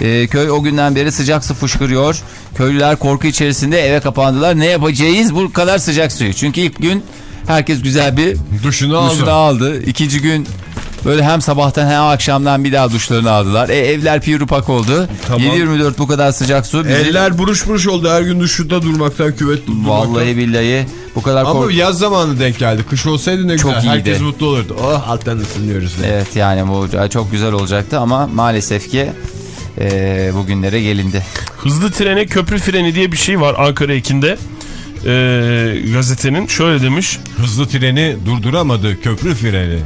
S2: Ee, köy o günden beri sıcak su fışkırıyor. Köylüler korku içerisinde eve kapandılar. Ne yapacağız bu kadar sıcak suyu? Çünkü ilk gün herkes güzel bir
S5: Duşunu aldı.
S2: aldı. İkinci gün böyle hem sabahtan hem akşamdan bir daha duşlarını aldılar. E, evler pirupak oldu.
S5: Tamam.
S2: 7-24 bu kadar sıcak su. bizi-
S5: Eller buruş buruş oldu. Her gün duşta durmaktan, küvet durmaktan.
S2: Vallahi billahi bu kadar
S5: Ama
S2: kork...
S5: yaz zamanı denk geldi. Kış olsaydı ne
S2: Çok
S5: güzel.
S2: iyiydi.
S5: Herkes mutlu olurdu. Oh alttan ısınıyoruz. diye.
S2: Evet yani bu çok güzel olacaktı ama maalesef ki e, bugünlere gelindi.
S3: Hızlı trene köprü freni diye bir şey var Ankara ekinde. Ee, gazetenin şöyle demiş.
S5: Hızlı treni durduramadı. Köprü freni.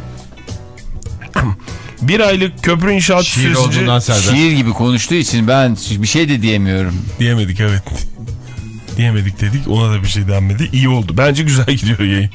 S5: [coughs]
S3: Bir aylık köprü inşaat
S5: Şiir Serdar.
S2: Şiir gibi konuştuğu için ben bir şey de diyemiyorum.
S3: diyemedik evet. Diyemedik dedik ona da bir şey denmedi. İyi oldu. Bence güzel [laughs] gidiyor yayın.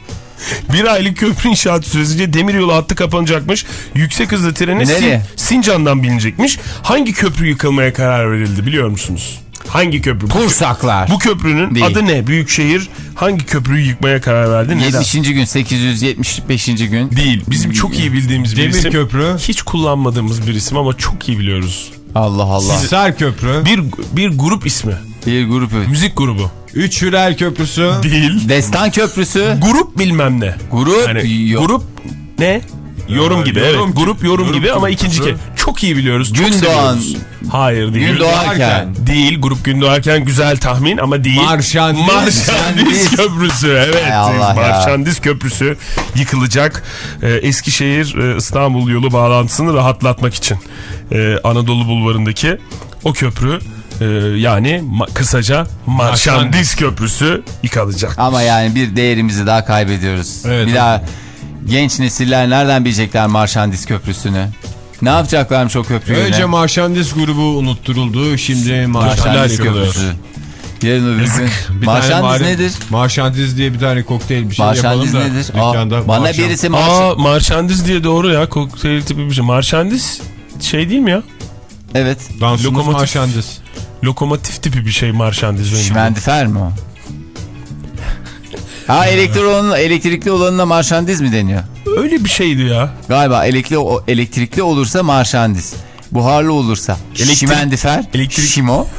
S3: Bir aylık köprü inşaatı süresince demiryolu hattı kapanacakmış. Yüksek hızlı treni Sin-? Sincan'dan bilinecekmiş. Hangi köprü yıkılmaya karar verildi biliyor musunuz? Hangi köprü? Bu,
S2: Pursaklar.
S3: bu köprünün
S2: Değil.
S3: adı ne? Büyükşehir hangi köprüyü yıkmaya karar verdi? Neden?
S2: 70. gün 875. gün.
S3: Değil. Bizim çok iyi bildiğimiz bir
S5: Demir
S3: isim.
S5: köprü.
S3: Hiç kullanmadığımız bir isim ama çok iyi biliyoruz.
S2: Allah Allah.
S5: Sar köprü.
S3: Bir bir grup ismi.
S2: Bir grup.
S3: Müzik grubu.
S5: Üç Hürel Köprüsü.
S3: Değil.
S2: Destan Köprüsü.
S3: Grup bilmem ne.
S2: Grup.
S3: Yani
S2: Yok.
S3: grup ne? Yorum
S5: Ee,
S3: gibi
S5: yorum
S3: evet.
S5: gibi.
S3: Grup yorum,
S5: Yorum
S3: gibi ama
S5: gibi.
S3: ikinci kez. Çok iyi biliyoruz. Çok
S2: Gündoğan.
S3: seviyoruz. Hayır değil.
S2: Gün doğarken.
S3: Değil. Grup gün doğarken güzel tahmin ama değil.
S5: Marşandiz.
S3: Marşandiz. Köprüsü. Evet. Marşandiz Köprüsü yıkılacak. Ee, Eskişehir e, İstanbul yolu bağlantısını rahatlatmak için e, Anadolu Bulvarı'ndaki o köprü e, yani ma- kısaca Marşandiz Köprüsü yıkılacak.
S2: Ama yani bir değerimizi daha kaybediyoruz.
S5: Evet.
S2: Bir daha genç nesiller nereden bilecekler Marşandiz Köprüsü'nü? Ne yapacaklarmış o köprüyü?
S5: Önce Marşandiz grubu unutturuldu. Şimdi Marşandiz
S2: Marşandiz. Köprüsü. Yarın öbür gün. Marşandiz nedir?
S5: Marşandiz diye bir tane kokteyl bir şey
S2: Marşandiz
S5: yapalım da.
S2: nedir?
S5: Dükkanda
S2: Aa, bana
S5: marşan-
S2: birisi marş...
S3: Aa marşandiz diye doğru ya kokteyl tipi bir şey. Marşandiz şey değil mi ya?
S2: Evet.
S5: Dansımız
S3: Lokomotif.
S5: Marşandiz.
S3: Lokomotif tipi bir şey marşandiz.
S2: Şimendifer mi o? Ha elektrik elektrikli olanına marşandiz mi deniyor?
S3: Öyle bir şeydi ya.
S2: Galiba elektrikli, elektrikli olursa marşandiz. Buharlı olursa
S3: Elektrik-
S2: şimendifer,
S3: elektrik-
S2: şimo, [laughs]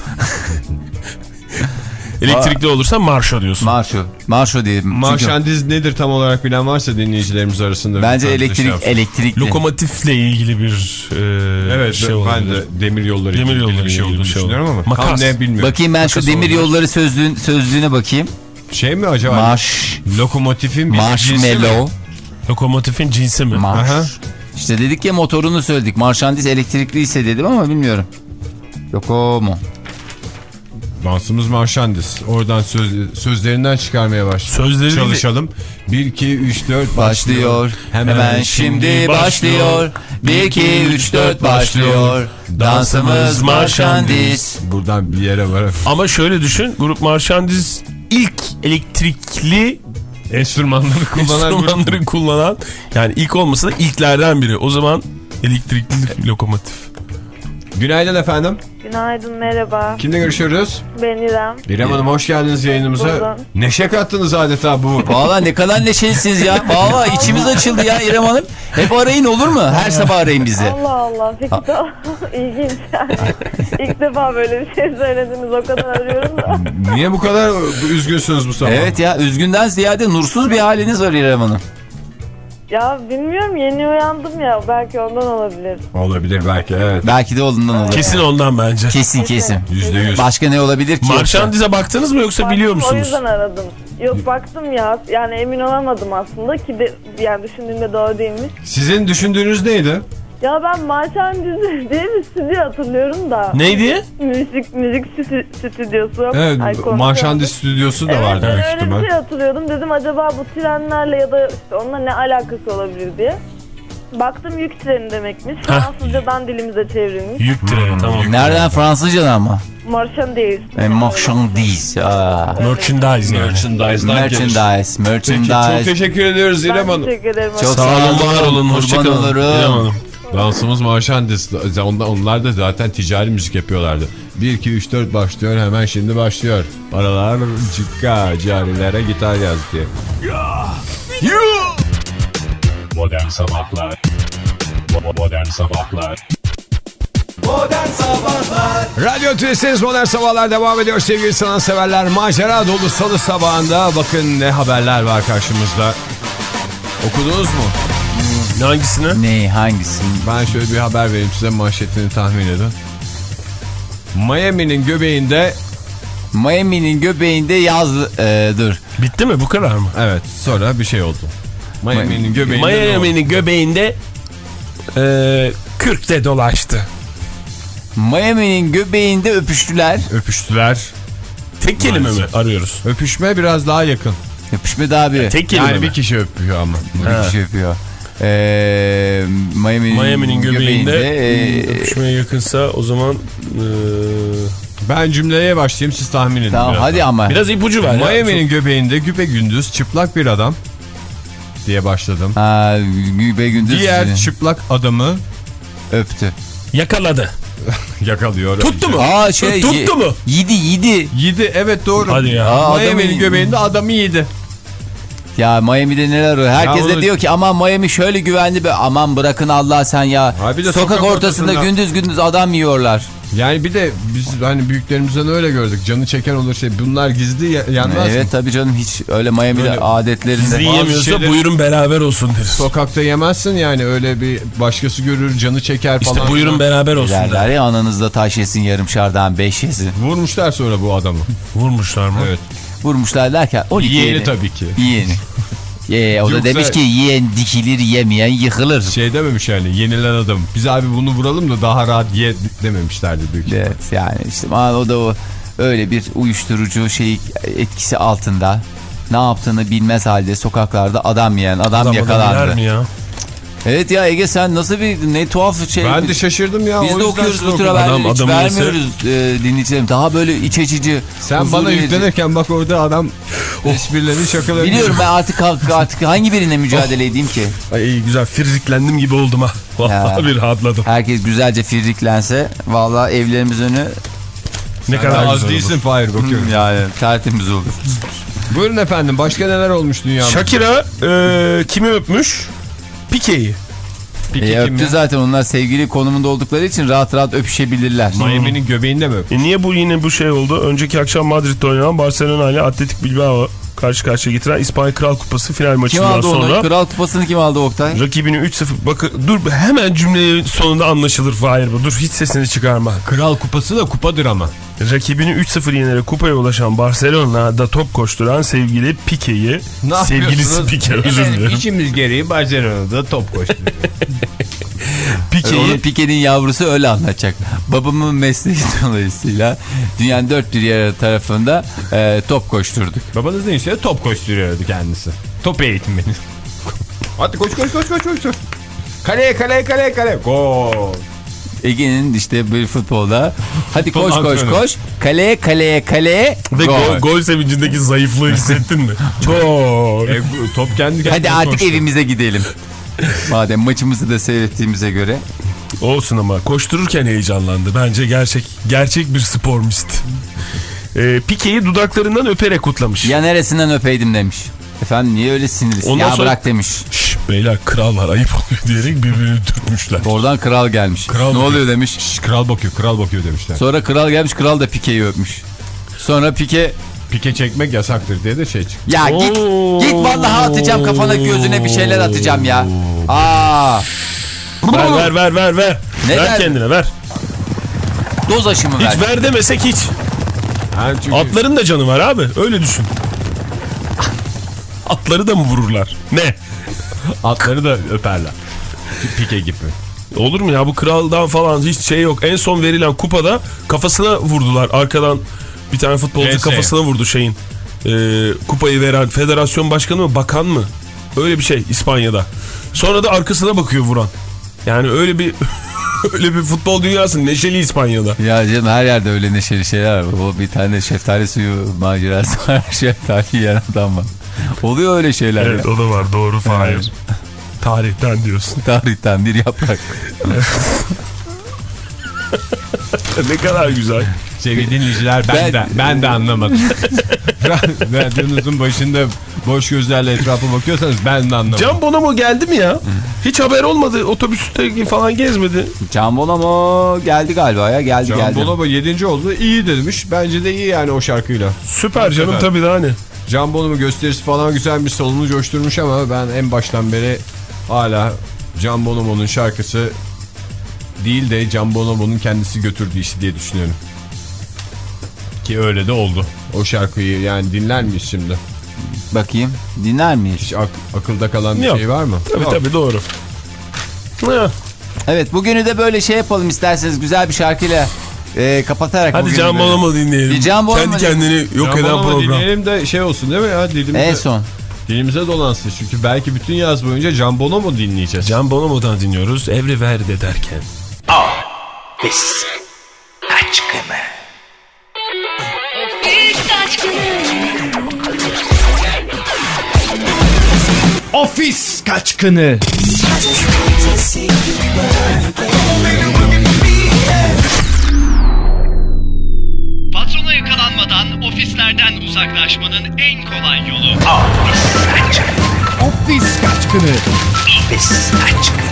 S3: Elektrikli olursa marşo diyorsun.
S2: marşo. Marşo. Çünkü
S5: Marşandiz nedir tam olarak bilen varsa dinleyicilerimiz arasında.
S2: bence elektrik
S5: şey
S2: elektrikli.
S3: Lokomotifle ilgili bir e,
S5: Evet
S3: şey
S5: ben
S3: olabilir.
S5: de demir yolları
S3: Demir
S5: demir
S3: yolları
S5: bir şey
S3: ilgili
S5: olduğunu
S3: bir şey
S5: düşünüyorum ama
S3: olabilir.
S5: tam
S3: Makas.
S5: ne bilmiyorum.
S2: Bakayım ben şu
S3: Makas
S2: demir
S3: olabilir.
S2: yolları sözlüğün, sözlüğüne bakayım.
S5: Şey mi acaba?
S2: Marş,
S5: Lokomotifin bir
S2: marshmallow,
S3: Lokomotifin cinsi mi?
S2: marş.
S5: Aha.
S2: İşte dedik ya motorunu söyledik. Marşandiz elektrikli ise dedim ama bilmiyorum. Yok o mu?
S5: Dansımız Marşandiz. Oradan söz, sözlerinden çıkarmaya başlayalım.
S3: Sözleri
S5: Çalışalım. 1, 2, 3, 4
S2: Başlıyor. Hemen, şimdi başlıyor. 1 2 3 4 başlıyor. Dansımız marşandiz.
S5: Buradan bir yere var.
S3: Ama şöyle düşün. Grup marşandiz ilk elektrikli
S5: Enstrümanları kullanan
S3: enstrümanları kullanan yani ilk olmasa da ilklerden biri. O zaman elektrikli lokomotif.
S5: Günaydın efendim.
S6: Günaydın, merhaba.
S5: Kimle görüşüyoruz?
S6: Ben İrem.
S5: İrem Hanım hoş geldiniz yayınımıza.
S6: Buyurun.
S5: Neşe kattınız adeta bu.
S2: Valla ne kadar neşelisiniz ya. Valla içimiz açıldı ya İrem Hanım. Hep arayın olur mu? Her sabah arayın bizi.
S6: Allah Allah, peki tamam. [laughs] İlginç yani. İlk defa böyle bir şey söylediniz, o kadar arıyorum da.
S5: Niye bu kadar üzgünsünüz bu sabah?
S2: Evet ya üzgünden ziyade nursuz bir haliniz var İrem Hanım.
S6: Ya bilmiyorum, yeni uyandım ya, belki ondan olabilir.
S5: Olabilir belki evet.
S2: Belki de ondan olur.
S3: Kesin ondan bence.
S2: Kesin kesin.
S5: Yüzde yüz.
S2: Başka ne olabilir ki?
S3: Marşandize baktınız mı yoksa biliyor
S6: Baktım, O
S3: musunuz?
S6: yüzden aradım. Yok baktım ya, yani emin olamadım aslında ki de, yani düşündüğümde doğru değilmiş.
S5: Sizin düşündüğünüz neydi?
S6: Ya ben Marşandiz [laughs] diye bir stüdyo hatırlıyorum da.
S3: Neydi?
S6: Müzik, müzik stü- stüdyosu.
S5: Evet
S6: Ay, konuşamadım.
S5: Marşandiz stüdyosu da
S6: Evet,
S5: vardı
S6: ben
S5: büyük
S6: öyle
S5: ihtimal.
S6: bir şey hatırlıyordum. Dedim acaba bu trenlerle ya da işte onunla ne alakası olabilir diye. Baktım yük treni demekmiş. Fransızcadan dilimize çevrilmiş.
S3: Yük treni tamam.
S2: Nereden Fransızcadan mı?
S6: Marchandise.
S2: E, Marchandise. Aa.
S3: Merchandise yani.
S5: Merchandise'dan
S2: Merchandise.
S5: Peki, çok
S2: Merchandise.
S5: teşekkür ediyoruz İrem
S6: Ben
S5: Hanım.
S6: teşekkür ederim.
S2: Çok
S3: Sağ olun var olun.
S2: Kurban olurum.
S3: İrem Hanım.
S5: Dansımız Marşandiz. Onlar, onlar da zaten ticari müzik yapıyorlardı. 1, 2, 3, 4 başlıyor. Hemen şimdi başlıyor. Paralar cıkka carilere gitar yaz diye.
S1: Modern Sabahlar Modern Sabahlar
S4: Modern Sabahlar
S5: Radyo Tülesi'niz Modern Sabahlar devam ediyor sevgili sanatseverler. Macera dolu salı sabahında bakın ne haberler var karşımızda. Okudunuz mu?
S3: Hangisini?
S2: Ne hangisi?
S5: Ben şöyle bir haber vereyim size manşetini tahmin edin. Miami'nin göbeğinde
S2: Miami'nin göbeğinde yaz... E, dur.
S3: Bitti mi bu kadar mı?
S5: evet sonra bir şey oldu. Miami'nin göbeğinde?
S3: Miami'nin göbeğinde e, 40'te dolaştı.
S2: Miami'nin göbeğinde öpüştüler.
S5: öpüştüler.
S3: Tek kelime mi arıyoruz?
S5: Öpüşme biraz daha yakın.
S2: Öpüşme daha bir.
S3: Tek kelime
S5: Yani
S3: mi?
S5: bir kişi öpüyor ama.
S2: Bir kişi öpüyor. Ee, Miami'nin,
S3: Miami'nin göbeğinde
S2: e,
S3: öpüşmeye yakınsa o zaman e,
S5: Ben cümleye başlayayım siz tahmin edin.
S2: tamam
S5: biraz
S2: hadi
S5: daha.
S2: ama.
S3: biraz ipucu ver.
S5: Miami'nin göbeğinde güpe gündüz çıplak bir adam diye başladım.
S2: Ha, gübe gündüz
S5: Diğer
S2: sizi
S5: çıplak adamı
S2: öptü.
S3: Yakaladı. [laughs]
S5: yakalıyor.
S3: Tuttu mu?
S2: Aa şey
S3: Tuttu mu?
S2: Yedi yedi.
S5: Yedi evet doğru.
S3: Hadi ya.
S5: Miami'nin göbeğinde adamı yedi.
S2: Ya Miami'de neler oluyor? Herkes de
S5: onu-
S2: diyor ki aman Miami şöyle güvenli bir aman bırakın Allah sen ya.
S5: De
S2: sokak,
S5: sokak
S2: ortasında
S5: ortasında-
S2: gündüz gündüz adam yiyorlar.
S5: Yani bir de biz hani büyüklerimizden öyle gördük. Canı çeken olur şey. Bunlar gizli ya- yenmez
S2: Evet
S5: mi?
S2: tabii canım hiç öyle Miami'de
S5: Böyle
S2: adetlerinde.
S3: Gizli yiyemiyorsa
S5: şeyleri-
S3: buyurun beraber olsun deriz.
S5: Sokakta yemezsin yani öyle bir başkası görür canı çeker
S3: İşte
S5: falan.
S3: buyurun beraber olsun der.
S2: Derler ya ananızda taş yesin yarım şardan beş yesin.
S5: Vurmuşlar sonra bu adamı.
S3: Vurmuşlar mı?
S5: Evet.
S2: Vurmuşlar derken 12
S5: Yeğeni
S2: yedi.
S5: tabii ki.
S2: Yeğeni. Ye, o da
S5: Yoksa-
S2: demiş ki yiyen dikilir yemeyen yıkılır.
S5: Şey dememiş yani yenilen adam. Biz abi bunu vuralım da daha rahat ye dememişlerdi büyük. ihtimal.
S2: Evet yani işte o da o öyle bir uyuşturucu şey etkisi altında ne yaptığını bilmez halde sokaklarda adam yiyen adam,
S3: Adam adam
S2: yakalandı.
S3: mi ya?
S2: Evet ya Ege sen nasıl bir ne tuhaf şey.
S5: Ben de şaşırdım ya.
S2: Biz de okuyoruz bu tür haberleri hiç vermiyoruz e, dinleyicilerim. Daha böyle iç açıcı.
S5: Sen bana
S2: verici.
S5: yüklenirken bak orada adam esprilerini şakalarını...
S2: Biliyorum ben artık artık hangi birine mücadele edeyim ki? [laughs]
S3: Ay iyi, güzel firriklendim gibi oldum ha. [laughs] Vallahi
S2: Ya.
S3: bir rahatladım.
S2: Herkes güzelce firriklense vallahi evlerimiz önü
S3: Ne kadar
S5: Az
S3: güzel
S5: değilsin. Fahir bakıyorum.
S2: yani tertemiz olur.
S5: Buyurun efendim başka neler olmuş dünyada?
S3: Shakira e, kimi öpmüş? Pike'yi.
S5: Peki
S2: E,
S5: kim
S2: öptü
S5: ya?
S2: zaten onlar sevgili konumunda oldukları için rahat rahat öpüşebilirler.
S5: Miami'nin göbeğinde mi?
S3: E niye bu yine bu şey oldu? Önceki akşam Madrid'de oynanan Barcelona ile Atletik Bilbao karşı karşıya getiren İspanya Kral Kupası final
S2: Kim
S3: maçından
S2: aldı
S3: sonra
S2: onu? Kral kupasını kim aldı Oktay?
S3: rakibini 3-0 bakın dur hemen cümlenin sonunda anlaşılır Fahir bu. Dur hiç sesini çıkarma.
S5: Kral kupası da kupadır ama.
S3: Rakibini 3-0 yenerek kupaya ulaşan Barcelona'da top koşturan sevgili Pique'yi sevgilisi? Pique özür dilerim.
S5: İçimiz gereği Barcelona'da top koştu.
S2: Onun [laughs]
S3: Pique'yi
S2: Pike'nin yavrusu öyle anlatacak. Babamın mesleği [laughs] dolayısıyla dünyanın dört bir yer tarafında e, top koşturduk.
S5: Babanız ne işte top koşturuyordu kendisi. Top eğitmeni. Hadi koş koş koş koş koş. Kaleye kaleye kaleye kaleye. Gol.
S2: Ege'nin işte bir futbolda hadi
S5: Futbol
S2: koş koş koş kaleye kaleye kaleye
S3: ve
S2: gol.
S3: gol, gol sevincindeki zayıflığı hissettin mi? [laughs] Gol.
S5: E, top kendi kendine
S2: Hadi artık
S5: koştu.
S2: evimize gidelim. Madem maçımızı da seyrettiğimize göre.
S3: Olsun ama koştururken heyecanlandı. Bence gerçek gerçek bir spormist. Ee, Pike'yi dudaklarından öperek kutlamış.
S2: Ya neresinden öpeydim demiş. Efendim niye öyle sinirlisin?
S3: Ondan
S2: ya
S3: sonra-
S2: bırak demiş.
S3: Şşş beyler kral var ayıp oluyor [laughs] diyerek birbirini dürtmüşler.
S2: Oradan kral gelmiş.
S5: Kral
S2: ne
S5: bakıyor.
S2: oluyor demiş.
S5: Şş, kral bakıyor kral bakıyor demişler.
S2: Sonra kral gelmiş kral da Pike'yi öpmüş. Sonra Pike
S5: Pike çekmek yasaktır diye de şey çıktı.
S2: ya git
S3: Oo.
S2: git vallahi atacağım kafana gözüne bir şeyler atacağım ya. Aa.
S3: Ver ver ver ver ver.
S2: Ne
S3: ver
S2: ver?
S3: kendine ver.
S2: Doz aşımı ver.
S3: Hiç ver demesek hiç.
S5: Yani çünkü
S3: Atların da canı var abi öyle düşün. Atları da mı vururlar? Ne? [laughs]
S5: atları da öperler. Pike gibi.
S3: Olur mu ya bu kraldan falan hiç şey yok. En son verilen kupada kafasına vurdular. Arkadan bir tane futbolcu
S5: PS.
S3: kafasına vurdu şeyin. Ee, kupayı veren federasyon başkanı mı bakan mı? Öyle bir şey İspanya'da. Sonra da arkasına bakıyor vuran. Yani öyle bir [laughs] öyle bir futbol dünyası neşeli İspanya'da.
S2: Ya canım her yerde öyle neşeli şeyler var. O bir tane şeftali suyu macerası var. [laughs] şeftali yiyen adam var. [laughs] Oluyor öyle şeyler.
S3: Evet
S2: ya.
S3: o da var doğru Fahir.
S2: Evet.
S3: Tarihten diyorsun.
S2: Tarihten bir yaprak. [laughs]
S3: ne kadar güzel.
S5: Sevgili dinleyiciler ben,
S2: Ben-
S5: de ben de anlamadım. [laughs] Radyonuzun başında boş gözlerle etrafa bakıyorsanız ben de anlamadım.
S3: Can Bonomo geldi mi ya? Hiç haber olmadı. Otobüste falan gezmedi.
S2: Can Bonomo geldi galiba ya geldi
S5: Can
S2: geldi.
S5: Bonomo 7. oldu. İyi demiş. Bence de iyi yani o şarkıyla.
S3: Süper canım tabii daha ne.
S5: Can Bonomo gösterisi falan güzelmiş. Salonu coşturmuş ama ben en baştan beri hala Can Bonomo'nun şarkısı değil de Can Bonomo'nun kendisi götürdüğü işi diye düşünüyorum. Ki öyle de oldu. O şarkıyı yani dinler miyiz şimdi?
S2: Bakayım dinler miyiz?
S5: Hiç ak- akılda kalan bir
S3: Yok.
S5: şey var mı?
S3: Tabii
S5: Yok.
S3: tabii doğru.
S2: Evet bugünü de böyle şey yapalım isterseniz güzel bir şarkıyla e, kapatarak.
S3: Hadi Can. Bonomo dinleyelim.
S2: Bir Can Bonomo
S3: Kendi kendini yok
S5: Can
S3: eden
S5: Bonomo
S3: program.
S5: dinleyelim de şey olsun değil mi ya dilimize,
S2: En son.
S5: dilimize dolansın. Çünkü belki bütün yaz boyunca Can Bonomo dinleyeceğiz.
S3: Can Bonomo'dan dinliyoruz. Every Verde derken.
S7: Ofis kaçkını.
S8: Patrona uzaklaşmanın en kolay yolu. Ofis kaçkını.
S7: Ofis kaçkını.
S8: Ofis kaçkını.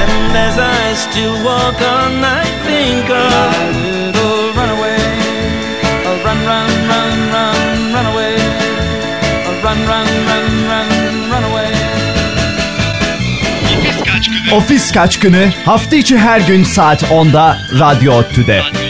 S4: And
S9: still walk all night, think of my little runaway. Oh, run, run, run, run, run away. Oh, run, run, run, run, run away.
S8: Ofis kaçkını.
S7: Ofis Kaçkını hafta içi her gün saat 10'da Radyo ODTÜ'de.